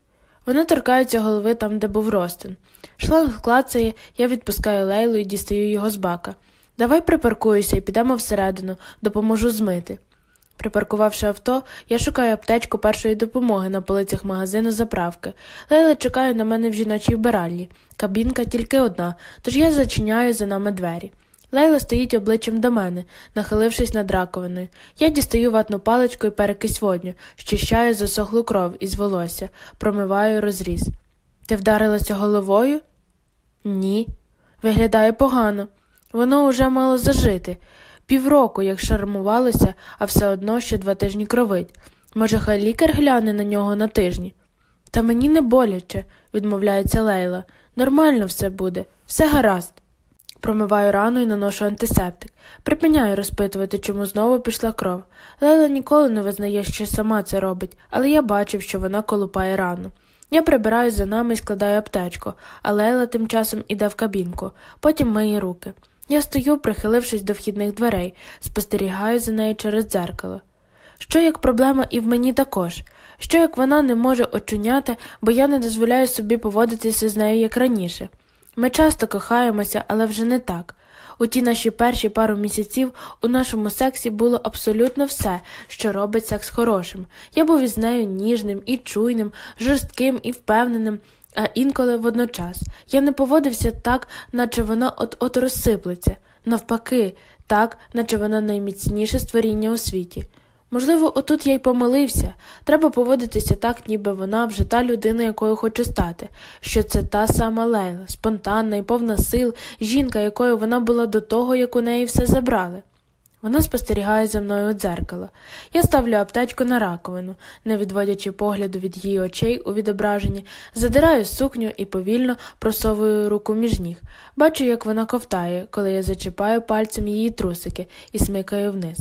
Вони торкаються голови там, де був ростин. Шланг клацає, я відпускаю лейлу і дістаю його з бака. Давай припаркуюся і підемо всередину, допоможу змити. Припаркувавши авто, я шукаю аптечку першої допомоги на полицях магазину заправки. Лейла чекає на мене в жіночій вбиральні. Кабінка тільки одна, тож я зачиняю за нами двері. Лейла стоїть обличчям до мене, нахилившись над раковиною. Я дістаю ватну паличку і перекись водню, щищаю засохлу кров із волосся, промиваю розріз. Ти вдарилася головою? Ні. Виглядає погано. Воно уже мало зажити. Півроку, як шармувалося, а все одно ще два тижні кровить. Може, хай лікар гляне на нього на тижні. Та мені не боляче, відмовляється Лейла. Нормально все буде, все гаразд. Промиваю рану і наношу антисептик. Припиняю розпитувати, чому знову пішла кров. Лейла ніколи не визнає, що сама це робить, але я бачив, що вона колупає рану. Я прибираю за нами і складаю аптечку, а Лейла тим часом іде в кабінку, потім миє руки. Я стою, прихилившись до вхідних дверей, спостерігаю за нею через дзеркало. Що як проблема і в мені також? Що як вона не може очуняти, бо я не дозволяю собі поводитися з нею як раніше? Ми часто кохаємося, але вже не так. У ті наші перші пару місяців у нашому сексі було абсолютно все, що робить секс хорошим. Я був із нею ніжним і чуйним, жорстким і впевненим, а інколи водночас. Я не поводився так, наче вона от от розсиплеться, навпаки, так, наче вона найміцніше створіння у світі. Можливо, отут я й помилився. Треба поводитися так, ніби вона вже та людина, якою хочу стати, що це та сама Лейла, спонтанна і повна сил, жінка, якою вона була до того, як у неї все забрали. Вона спостерігає за мною у дзеркало. Я ставлю аптечку на раковину, не відводячи погляду від її очей у відображенні, задираю сукню і повільно просовую руку між ніг. Бачу, як вона ковтає, коли я зачіпаю пальцем її трусики і смикаю вниз.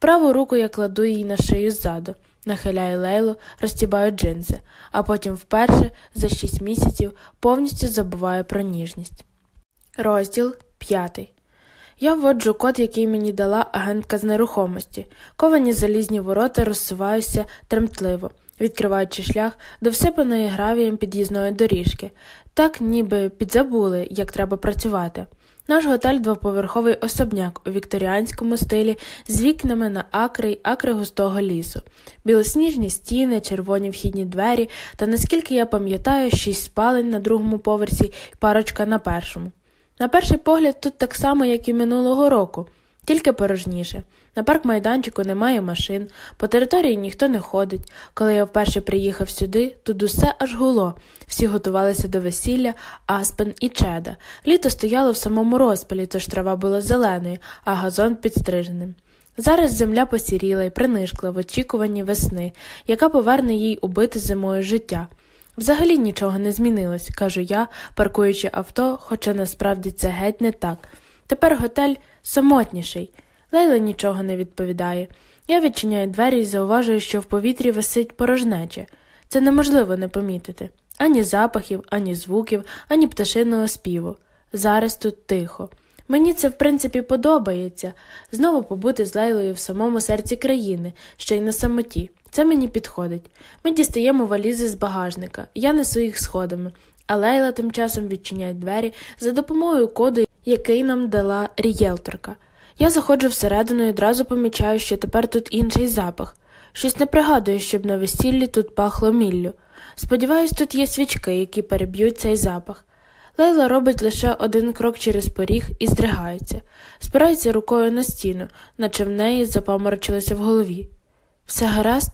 Праву руку я кладу їй на шию ззаду. Нахиляю лейлу, розтібаю джинси, а потім вперше за шість місяців повністю забуваю про ніжність. Розділ п'ятий. Я вводжу код, який мені дала агентка з нерухомості. Ковані залізні ворота розсуваються тремтливо, відкриваючи шлях до всипаної гравієм під'їзної доріжки, так ніби підзабули, як треба працювати. Наш готель двоповерховий особняк у вікторіанському стилі з вікнами на акри й акри густого лісу, білосніжні стіни, червоні вхідні двері та, наскільки я пам'ятаю, шість спалень на другому поверсі і парочка на першому. На перший погляд, тут так само, як і минулого року, тільки порожніше. На парк майданчику немає машин, по території ніхто не ходить. Коли я вперше приїхав сюди, тут усе аж гуло. Всі готувалися до весілля, Аспен і чеда. Літо стояло в самому розпалі, тож трава була зеленою, а газон підстриженим. Зараз земля посіріла і принишкла в очікуванні весни, яка поверне їй убити зимою життя. Взагалі нічого не змінилось, кажу я, паркуючи авто, хоча насправді це геть не так. Тепер готель самотніший. Лейла нічого не відповідає. Я відчиняю двері і зауважую, що в повітрі висить порожнече. Це неможливо не помітити ані запахів, ані звуків, ані пташиного співу. Зараз тут тихо. Мені це, в принципі, подобається знову побути з Лейлою в самому серці країни, ще й на самоті. Це мені підходить. Ми дістаємо валізи з багажника, я несу їх сходами, а Лейла тим часом відчиняє двері за допомогою коду, який нам дала рієлторка. Я заходжу всередину і одразу помічаю, що тепер тут інший запах. Щось не пригадую, щоб на весіллі тут пахло міллю. Сподіваюсь, тут є свічки, які переб'ють цей запах. Лейла робить лише один крок через поріг і здригається, спирається рукою на стіну, наче в неї запаморочилося в голові. Все гаразд?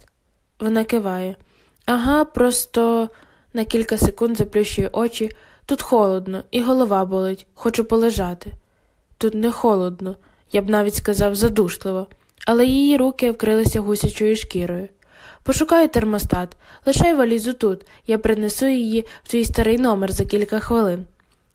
Вона киває. Ага, просто на кілька секунд заплющує очі. Тут холодно, і голова болить, хочу полежати. Тут не холодно, я б навіть сказав задушливо, але її руки вкрилися гусячою шкірою. Пошукаю термостат, лишай валізу тут, я принесу її в твій старий номер за кілька хвилин.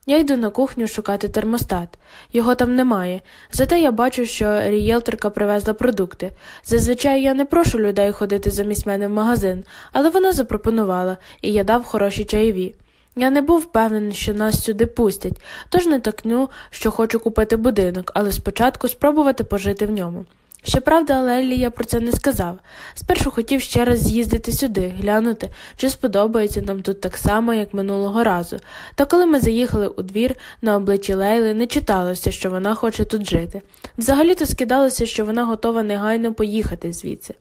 Я йду на кухню шукати термостат. Його там немає. Зате я бачу, що рієлторка привезла продукти. Зазвичай я не прошу людей ходити замість мене в магазин, але вона запропонувала, і я дав хороші чаєві. Я не був впевнений, що нас сюди пустять, тож не такню, що хочу купити будинок, але спочатку спробувати пожити в ньому. Щоправда, Лелі я про це не сказав. Спершу хотів ще раз з'їздити сюди, глянути, чи сподобається нам тут так само, як минулого разу. Та коли ми заїхали у двір, на обличчі Лейли не читалося, що вона хоче тут жити. Взагалі то скидалося, що вона готова негайно поїхати звідси.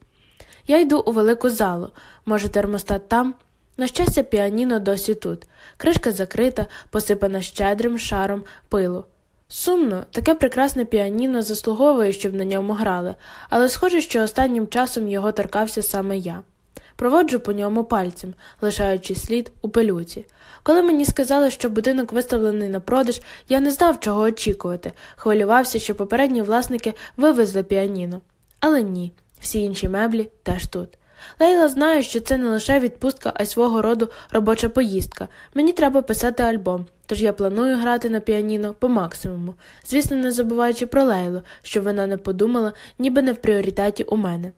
Я йду у велику залу. Може, термостат там? На щастя, піаніно досі тут. Кришка закрита, посипана щедрим шаром пилу. Сумно, таке прекрасне піаніно заслуговує, щоб на ньому грали, але схоже, що останнім часом його торкався саме я. Проводжу по ньому пальцем, лишаючи слід у пилюці. Коли мені сказали, що будинок виставлений на продаж, я не знав, чого очікувати, хвилювався, що попередні власники вивезли піаніно. Але ні, всі інші меблі теж тут. Лейла знає, що це не лише відпустка, а й свого роду робоча поїздка. Мені треба писати альбом, тож я планую грати на піаніно по максимуму, звісно, не забуваючи про Лейлу, щоб вона не подумала, ніби не в пріоритеті у мене.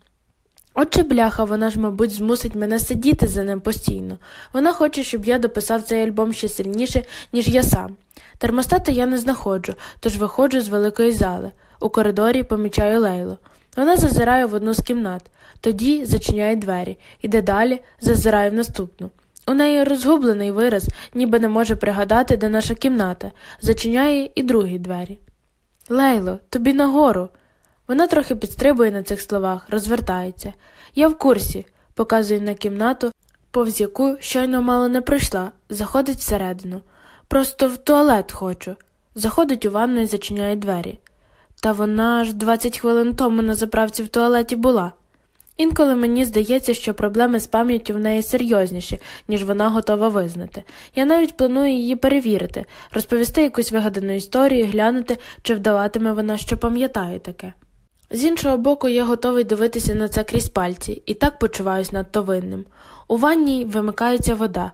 Отже, бляха, вона ж, мабуть, змусить мене сидіти за ним постійно. Вона хоче, щоб я дописав цей альбом ще сильніше, ніж я сам. Термостата я не знаходжу, тож виходжу з великої зали. У коридорі помічаю Лейлу. Вона зазирає в одну з кімнат. Тоді зачиняє двері, іде далі, зазирає в наступну. У неї розгублений вираз, ніби не може пригадати, де наша кімната, зачиняє і другі двері. Лейло, тобі нагору. Вона трохи підстрибує на цих словах, розвертається. Я в курсі, показує на кімнату, повз яку щойно мало не пройшла, заходить всередину. Просто в туалет хочу. Заходить у ванну і зачиняє двері. Та вона ж двадцять хвилин тому на заправці в туалеті була. Інколи мені здається, що проблеми з пам'яттю в неї серйозніші, ніж вона готова визнати. Я навіть планую її перевірити, розповісти якусь вигадану історію, глянути, чи вдаватиме вона, що пам'ятає таке. З іншого боку, я готовий дивитися на це крізь пальці і так почуваюся надто винним. У ванній вимикається вода,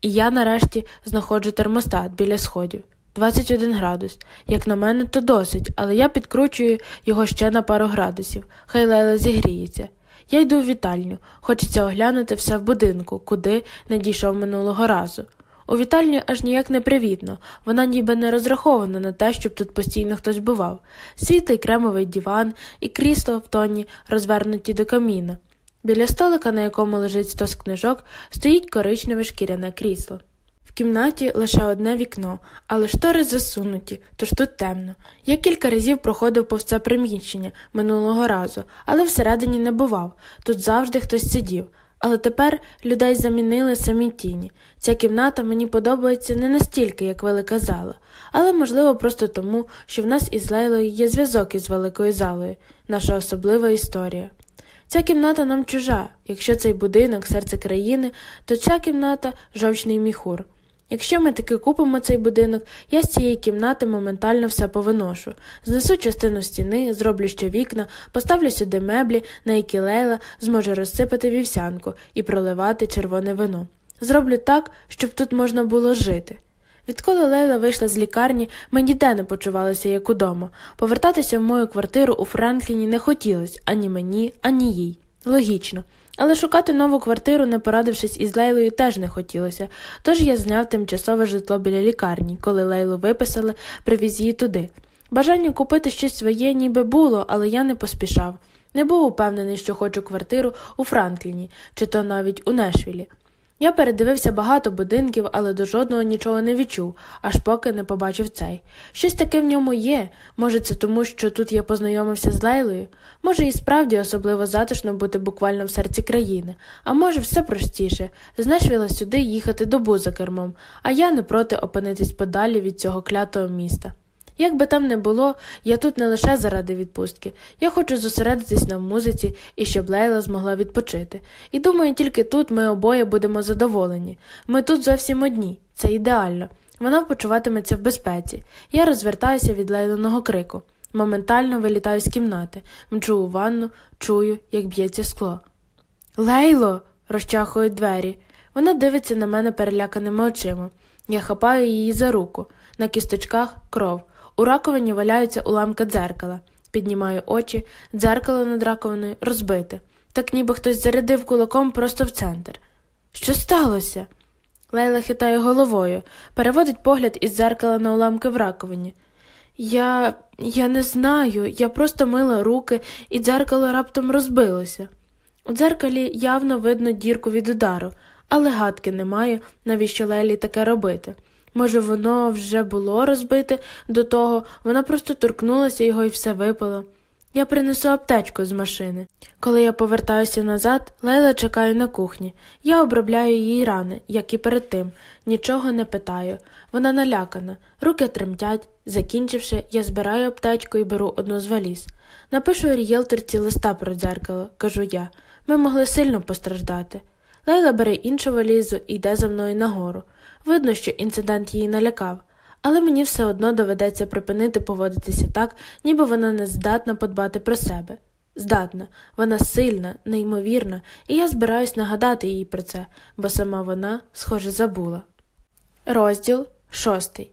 і я нарешті знаходжу термостат біля сходів. 21 градус. Як на мене, то досить, але я підкручую його ще на пару градусів, хай лейла зігріється. Я йду в вітальню. Хочеться оглянути все в будинку, куди не дійшов минулого разу. У вітальні аж ніяк не привітно, вона ніби не розрахована на те, щоб тут постійно хтось бував. Світлий кремовий диван і крісло в тоні, розвернуті до каміна. Біля столика, на якому лежить стос книжок, стоїть коричневе шкіряне крісло. Кімнаті лише одне вікно, але штори засунуті, тож тут темно. Я кілька разів проходив повз це приміщення минулого разу, але всередині не бував. Тут завжди хтось сидів. Але тепер людей замінили самі тіні. Ця кімната мені подобається не настільки, як велика зала, але, можливо, просто тому, що в нас із Лейлою є зв'язок із великою залою, наша особлива історія. Ця кімната нам чужа. Якщо цей будинок серце країни, то ця кімната жовчний міхур. Якщо ми таки купимо цей будинок, я з цієї кімнати моментально все повиношу. Знесу частину стіни, зроблю ще вікна, поставлю сюди меблі, на які Лейла зможе розсипати вівсянку і проливати червоне вино. Зроблю так, щоб тут можна було жити. Відколи Лейла вийшла з лікарні, ми ніде не почувалися як удома. Повертатися в мою квартиру у Франкліні не хотілося ані мені, ані їй. Логічно. Але шукати нову квартиру, не порадившись із Лейлою, теж не хотілося, тож я зняв тимчасове житло біля лікарні, коли Лейлу виписали, привіз її туди. Бажання купити щось своє ніби було, але я не поспішав. Не був упевнений, що хочу квартиру у Франкліні, чи то навіть у Нешвілі. Я передивився багато будинків, але до жодного нічого не відчув, аж поки не побачив цей. Щось таке в ньому є. Може, це тому, що тут я познайомився з Лейлою? Може, і справді особливо затишно бути буквально в серці країни, а може, все простіше з Нешвіла сюди їхати добу за кермом, а я не проти опинитись подалі від цього клятого міста. Як би там не було, я тут не лише заради відпустки. Я хочу зосередитись на музиці і щоб Лейла змогла відпочити. І думаю, тільки тут ми обоє будемо задоволені. Ми тут зовсім одні, це ідеально. Вона почуватиметься в безпеці. Я розвертаюся від лейленого крику. Моментально вилітаю з кімнати, мчу у ванну, чую, як б'ється скло. Лейло. розчахують двері. Вона дивиться на мене переляканими очима. Я хапаю її за руку. На кісточках кров. У раковині валяються уламки дзеркала. Піднімаю очі, дзеркало над раковиною розбите, так ніби хтось зарядив кулаком просто в центр. Що сталося? Лейла хитає головою, переводить погляд із дзеркала на уламки в раковині. Я я не знаю, я просто мила руки, і дзеркало раптом розбилося. У дзеркалі явно видно дірку від удару, але гадки немає, навіщо Лелі таке робити. Може, воно вже було розбите до того, вона просто торкнулася його і все випало. Я принесу аптечку з машини. Коли я повертаюся назад, Лейла чекає на кухні. Я обробляю її рани, як і перед тим, нічого не питаю. Вона налякана, руки тремтять. Закінчивши, я збираю аптечку і беру одну з валіз. Напишу рієлторці листа про дзеркало, кажу я. Ми могли сильно постраждати. Лейла бере іншу валізу і йде за мною нагору. Видно, що інцидент її налякав, але мені все одно доведеться припинити поводитися так, ніби вона не здатна подбати про себе. Здатна, вона сильна, неймовірна, і я збираюсь нагадати їй про це, бо сама вона, схоже, забула. Розділ шостий.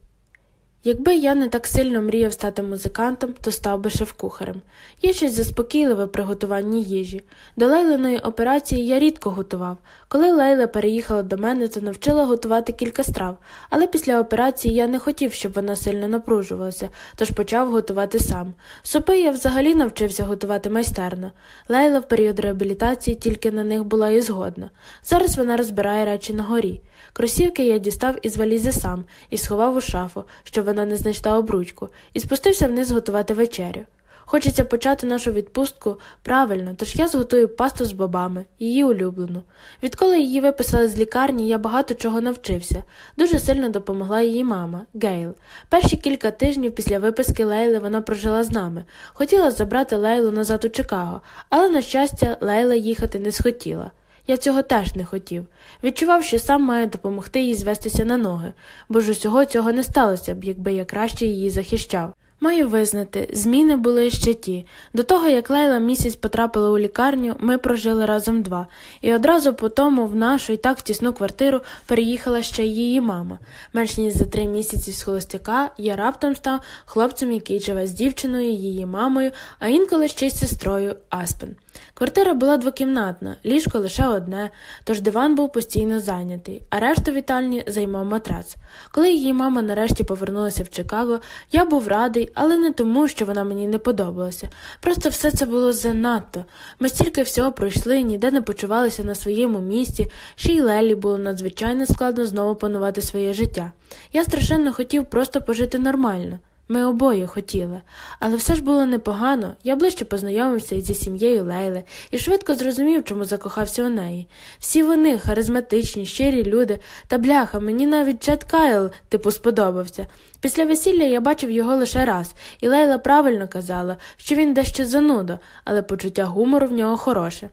Якби я не так сильно мріяв стати музикантом, то став би шеф-кухарем. Є щось заспокійливе при готуванні їжі. До Лейлиної операції я рідко готував. Коли Лейла переїхала до мене, то навчила готувати кілька страв, але після операції я не хотів, щоб вона сильно напружувалася, тож почав готувати сам. Супи я взагалі навчився готувати майстерно. Лейла в період реабілітації тільки на них була і згодна. Зараз вона розбирає речі на горі. Кросівки я дістав із валізи сам і сховав у шафу, щоб вона не знайшла обручку, і спустився вниз готувати вечерю. Хочеться почати нашу відпустку правильно, тож я зготую пасту з бобами, її улюблену. Відколи її виписали з лікарні, я багато чого навчився. Дуже сильно допомогла її мама, Гейл. Перші кілька тижнів після виписки Лейли вона прожила з нами. Хотіла забрати Лейлу назад у Чикаго, але, на щастя, Лейла їхати не схотіла. Я цього теж не хотів. Відчував, що сам маю допомогти їй звестися на ноги, бо ж усього цього не сталося б, якби я краще її захищав. Маю визнати, зміни були ще ті. До того, як Лейла місяць потрапила у лікарню, ми прожили разом два, і одразу по тому в нашу і так тісну квартиру переїхала ще й її мама. Менш ніж за три місяці з холостяка я раптом став хлопцем, який живе з дівчиною, її мамою, а інколи ще й сестрою Аспен. Квартира була двокімнатна, ліжко лише одне, тож диван був постійно зайнятий, а решту вітальні займав матрац. Коли її мама нарешті повернулася в Чикаго, я був радий, але не тому, що вона мені не подобалася. Просто все це було занадто. Ми стільки всього пройшли, ніде не почувалися на своєму місці, ще й Лелі було надзвичайно складно знову панувати своє життя. Я страшенно хотів просто пожити нормально. Ми обоє хотіли, але все ж було непогано. Я ближче познайомився із сім'єю Лейли і швидко зрозумів, чому закохався у неї. Всі вони харизматичні, щирі люди, та бляха, мені навіть Чет Кайл типу сподобався. Після весілля я бачив його лише раз, і Лейла правильно казала, що він дещо занудо, але почуття гумору в нього хороше.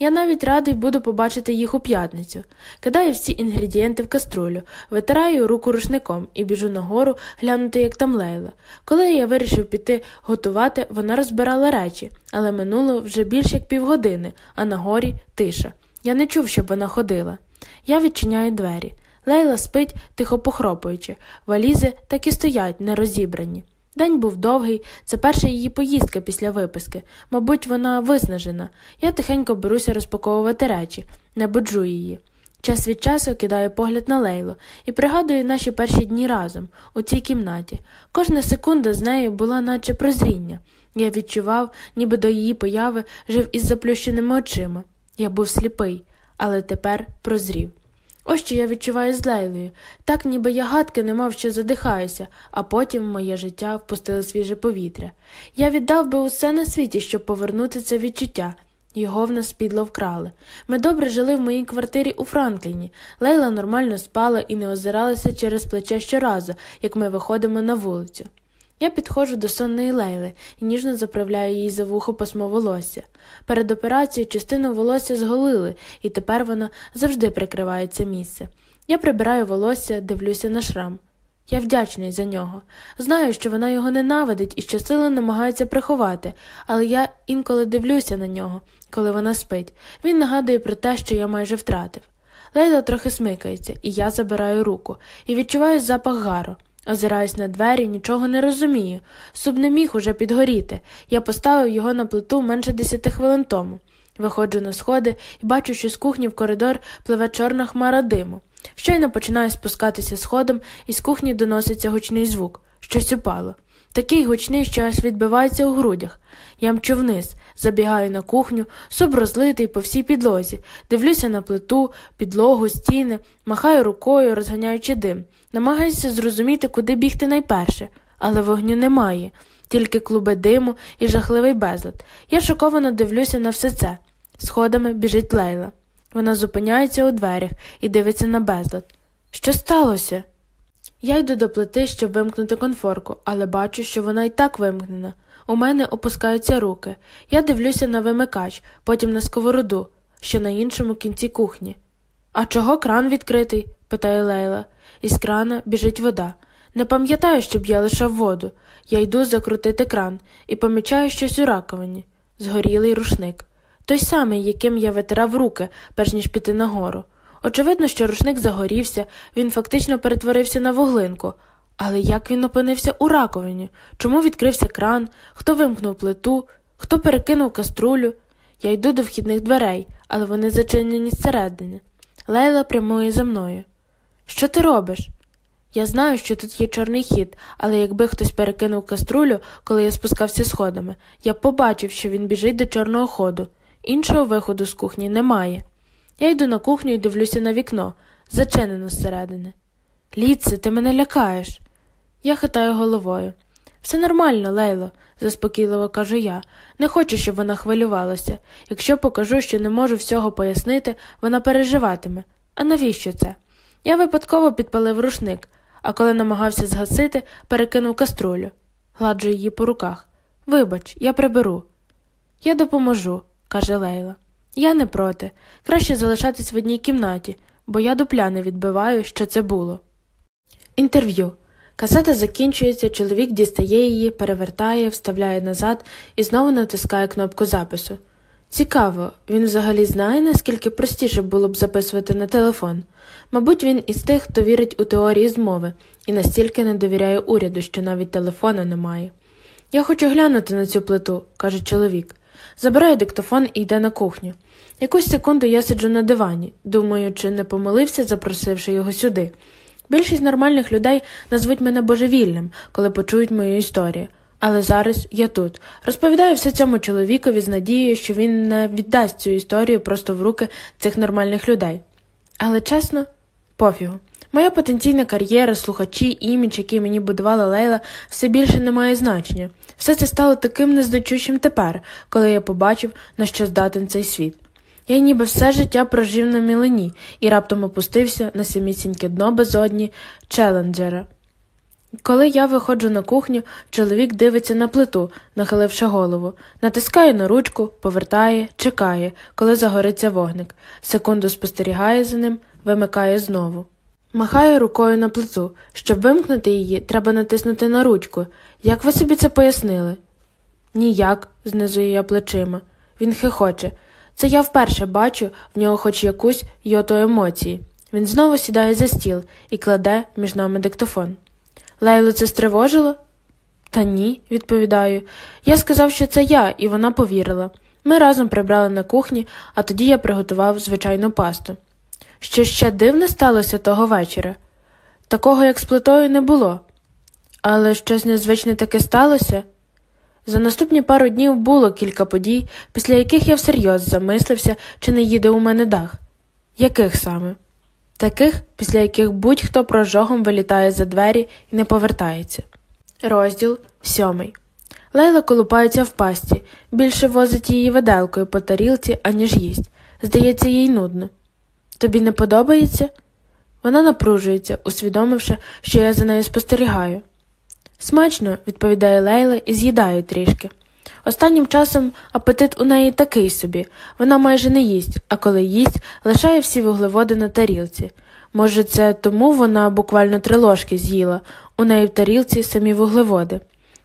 Я навіть радий буду побачити їх у п'ятницю. Кидаю всі інгредієнти в каструлю, витираю руку рушником і біжу нагору глянути, як там лейла. Коли я вирішив піти готувати, вона розбирала речі, але минуло вже більше як півгодини, а на горі тиша. Я не чув, щоб вона ходила. Я відчиняю двері. Лейла спить, тихо похропуючи, валізи так і стоять, нерозібрані. День був довгий, це перша її поїздка після виписки. Мабуть, вона виснажена. Я тихенько беруся розпаковувати речі, не буджу її. Час від часу кидаю погляд на Лейлу і пригадую наші перші дні разом, у цій кімнаті. Кожна секунда з нею була наче прозріння. Я відчував, ніби до її появи жив із заплющеними очима. Я був сліпий, але тепер прозрів. Ось що я відчуваю з Лейлою, так ніби я гадки не мав, що задихаюся, а потім в моє життя впустили свіже повітря. Я віддав би усе на світі, щоб повернути це відчуття. Його в нас підло вкрали. Ми добре жили в моїй квартирі у Франкліні. Лейла нормально спала і не озиралася через плече щоразу, як ми виходимо на вулицю. Я підходжу до сонної лейли і ніжно заправляю їй за вухо пасмо волосся. Перед операцією частину волосся зголили, і тепер вона завжди прикриває це місце. Я прибираю волосся, дивлюся на шрам. Я вдячний за нього. Знаю, що вона його ненавидить і щосили намагається приховати, але я інколи дивлюся на нього, коли вона спить. Він нагадує про те, що я майже втратив. Лейла трохи смикається, і я забираю руку і відчуваю запах гару. Озираюсь на двері, нічого не розумію. Суп не міг уже підгоріти. Я поставив його на плиту менше десяти хвилин тому. Виходжу на сходи і бачу, що з кухні в коридор пливе чорна хмара диму. Щойно починаю спускатися сходом, і з кухні доноситься гучний звук. Щось упало. Такий гучний, що аж відбивається у грудях. Я мчу вниз, забігаю на кухню, суп розлитий по всій підлозі, дивлюся на плиту, підлогу, стіни, махаю рукою, розганяючи дим. Намагаюся зрозуміти, куди бігти найперше, але вогню немає, тільки клуби диму і жахливий безлад. Я шоковано дивлюся на все це. Сходами біжить Лейла. Вона зупиняється у дверях і дивиться на безлад. Що сталося? Я йду до плити, щоб вимкнути конфорку, але бачу, що вона і так вимкнена. У мене опускаються руки. Я дивлюся на вимикач, потім на сковороду, що на іншому кінці кухні. А чого кран відкритий? питає Лейла. Із крана біжить вода. Не пам'ятаю, щоб я лишав воду. Я йду закрутити кран і помічаю щось у раковині згорілий рушник. Той самий, яким я витирав руки, перш ніж піти нагору. Очевидно, що рушник загорівся, він фактично перетворився на вуглинку. Але як він опинився у раковині? Чому відкрився кран? Хто вимкнув плиту? Хто перекинув каструлю? Я йду до вхідних дверей, але вони зачинені зсередини. Лейла прямує за мною. Що ти робиш? Я знаю, що тут є чорний хід, але якби хтось перекинув каструлю, коли я спускався сходами, я б побачив, що він біжить до чорного ходу. Іншого виходу з кухні немає. Я йду на кухню і дивлюся на вікно, зачинено зсередини. Ліце, ти мене лякаєш. Я хитаю головою. Все нормально, Лейло, заспокійливо кажу я. Не хочу, щоб вона хвилювалася. Якщо покажу, що не можу всього пояснити, вона переживатиме. А навіщо це? Я випадково підпалив рушник, а коли намагався згасити, перекинув каструлю. Гладжу її по руках. Вибач, я приберу. Я допоможу, каже Лейла. Я не проти. Краще залишатись в одній кімнаті, бо я дупля не відбиваю, що це було. Інтерв'ю. Касета закінчується, чоловік дістає її, перевертає, вставляє назад і знову натискає кнопку запису. Цікаво, він взагалі знає, наскільки простіше було б записувати на телефон. Мабуть, він із тих, хто вірить у теорії змови і настільки не довіряє уряду, що навіть телефона немає. Я хочу глянути на цю плиту, каже чоловік. Забирає диктофон і йде на кухню. Якусь секунду я сиджу на дивані, думаю, чи не помилився, запросивши його сюди. Більшість нормальних людей назвуть мене божевільним, коли почують мою історію. Але зараз я тут. Розповідаю все цьому чоловікові з надією, що він не віддасть цю історію просто в руки цих нормальних людей. Але чесно, пофігу. Моя потенційна кар'єра, слухачі, імідж, який мені будувала Лейла, все більше не має значення. Все це стало таким нездачущим тепер, коли я побачив, на що здатен цей світ. Я ніби все життя прожив на мілені і раптом опустився на самісіньке дно безодні челенджера. Коли я виходжу на кухню, чоловік дивиться на плиту, нахиливши голову, натискає на ручку, повертає, чекає, коли загориться вогник, секунду спостерігає за ним, вимикає знову. Махає рукою на плиту. Щоб вимкнути її, треба натиснути на ручку. Як ви собі це пояснили? Ніяк, знизує я плечима. Він хихоче. Це я вперше бачу в нього хоч якусь йоту емоції. Він знову сідає за стіл і кладе між нами диктофон. Лейлу це стривожило? Та ні, відповідаю. Я сказав, що це я, і вона повірила. Ми разом прибрали на кухні, а тоді я приготував звичайну пасту. Що ще дивне сталося того вечора? Такого, як з плитою, не було. Але щось незвичне таке сталося. За наступні пару днів було кілька подій, після яких я всерйоз замислився, чи не їде у мене дах. Яких саме? Таких, після яких будь-хто прожогом вилітає за двері і не повертається. Розділ сьомий. Лейла колупається в пасті, більше возить її виделкою по тарілці, аніж їсть. Здається, їй нудно. Тобі не подобається? Вона напружується, усвідомивши, що я за нею спостерігаю. Смачно, відповідає Лейла і з'їдає трішки. Останнім часом апетит у неї такий собі вона майже не їсть, а коли їсть, лишає всі вуглеводи на тарілці. Може, це тому вона буквально три ложки з'їла, у неї в тарілці самі вуглеводи.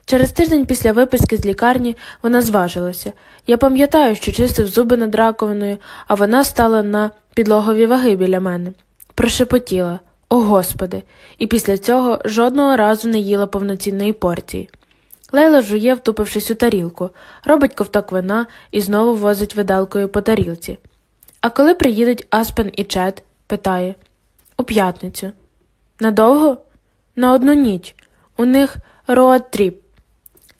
Через тиждень після виписки з лікарні вона зважилася. Я пам'ятаю, що чистив зуби над раковиною, а вона стала на підлогові ваги біля мене. Прошепотіла О Господи! І після цього жодного разу не їла повноцінної порції. Лейла жує, втупившись у тарілку, робить ковток вина і знову возить видалкою по тарілці. А коли приїдуть Аспен і Чет? питає. У п'ятницю. Надовго? На одну ніч. У них road trip.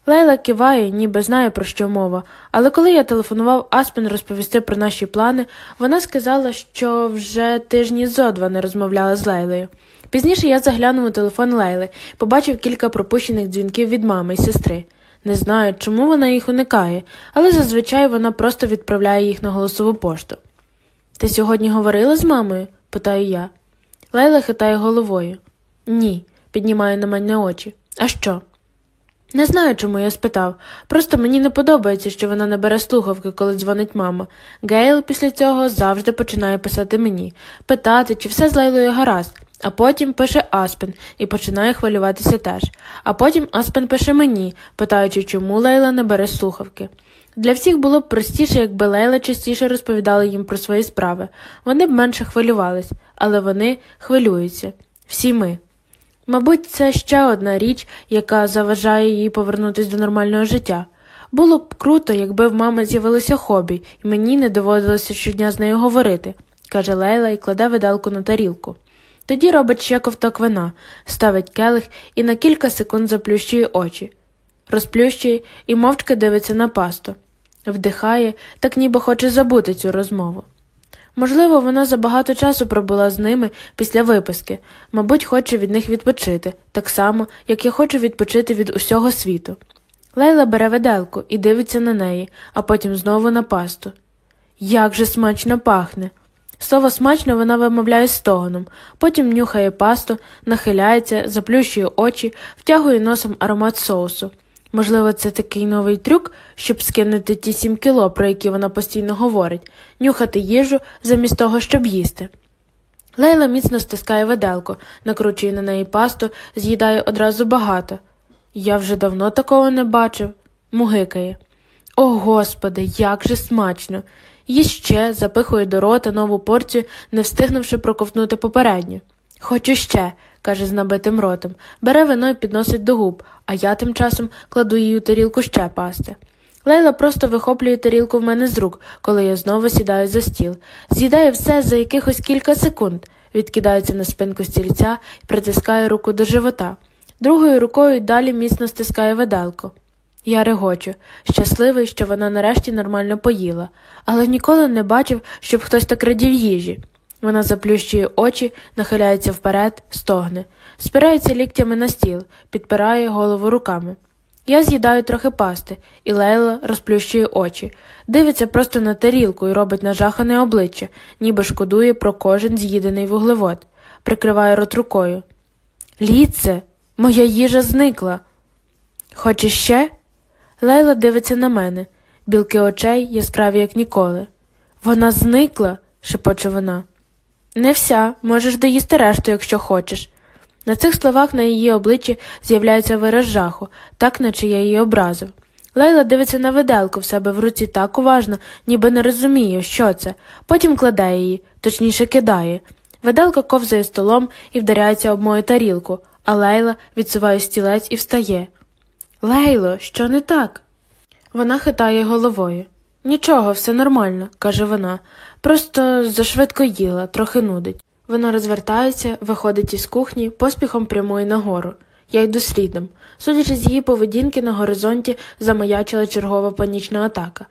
Лейла киває, ніби знає, про що мова, але коли я телефонував Аспен розповісти про наші плани, вона сказала, що вже тижні зо два не розмовляла з Лейлею. Пізніше я заглянув у телефон Лейли, побачив кілька пропущених дзвінків від мами і сестри. Не знаю, чому вона їх уникає, але зазвичай вона просто відправляє їх на голосову пошту. Ти сьогодні говорила з мамою? питаю я. Лейла хитає головою. Ні, піднімає на мене очі. А що? Не знаю, чому я спитав. Просто мені не подобається, що вона не бере слухавки, коли дзвонить мама. Гейл після цього завжди починає писати мені, питати, чи все з Лейлою гаразд, а потім пише Аспен і починає хвилюватися теж. А потім Аспен пише мені, питаючи, чому Лейла не бере слухавки. Для всіх було б простіше, якби Лейла частіше розповідала їм про свої справи. Вони б менше хвилювались, але вони хвилюються. Всі ми. Мабуть, це ще одна річ, яка заважає їй повернутися до нормального життя. Було б круто, якби в мами з'явилося хобі, і мені не доводилося щодня з нею говорити, каже Лейла і кладе видалку на тарілку. Тоді робить ще ковток вина, ставить келих і на кілька секунд заплющує очі, розплющує і мовчки дивиться на пасту, вдихає, так ніби хоче забути цю розмову. Можливо, вона забагато часу пробула з ними після виписки, мабуть, хоче від них відпочити, так само, як я хочу відпочити від усього світу. Лейла бере виделку і дивиться на неї, а потім знову на пасту. Як же смачно пахне. Слово смачно вона вимовляє стогоном, потім нюхає пасту, нахиляється, заплющує очі, втягує носом аромат соусу. Можливо, це такий новий трюк, щоб скинути ті сім кіло, про які вона постійно говорить, нюхати їжу замість того, щоб їсти. Лейла міцно стискає виделку, накручує на неї пасту, з'їдає одразу багато. Я вже давно такого не бачив. Мугикає. О, господи, як же смачно. Їсть ще запихує до рота нову порцію, не встигнувши проковтнути попередню. Хочу ще, каже з набитим ротом, бере вино і підносить до губ, а я тим часом кладу їй у тарілку ще пасти. Лейла просто вихоплює тарілку в мене з рук, коли я знову сідаю за стіл. З'їдає все за якихось кілька секунд, відкидається на спинку стільця і притискає руку до живота. Другою рукою далі міцно стискає виделку. Я регочу, щасливий, що вона нарешті нормально поїла, але ніколи не бачив, щоб хтось так радів їжі. Вона заплющує очі, нахиляється вперед, стогне, спирається ліктями на стіл, підпирає голову руками. Я з'їдаю трохи пасти, і Лейла розплющує очі, дивиться просто на тарілку і робить нажахане обличчя, ніби шкодує про кожен з'їдений вуглевод, прикриває рот рукою. Ліце, моя їжа зникла. Хочеш ще? Лейла дивиться на мене, білки очей яскраві, як ніколи. Вона зникла, шепоче вона. Не вся, можеш доїсти решту, якщо хочеш. На цих словах на її обличчі з'являється вираз жаху, так наче я її образив. Лейла дивиться на виделку в себе в руці так уважно, ніби не розуміє, що це, потім кладе її, точніше кидає. Виделка ковзає столом і вдаряється об мою тарілку, а Лейла відсуває стілець і встає. Лейло, що не так? Вона хитає головою. Нічого, все нормально, каже вона. Просто зашвидко їла, трохи нудить. Вона розвертається, виходить із кухні, поспіхом прямує нагору. Я йду слідом. Судячи з її поведінки, на горизонті замаячила чергова панічна атака.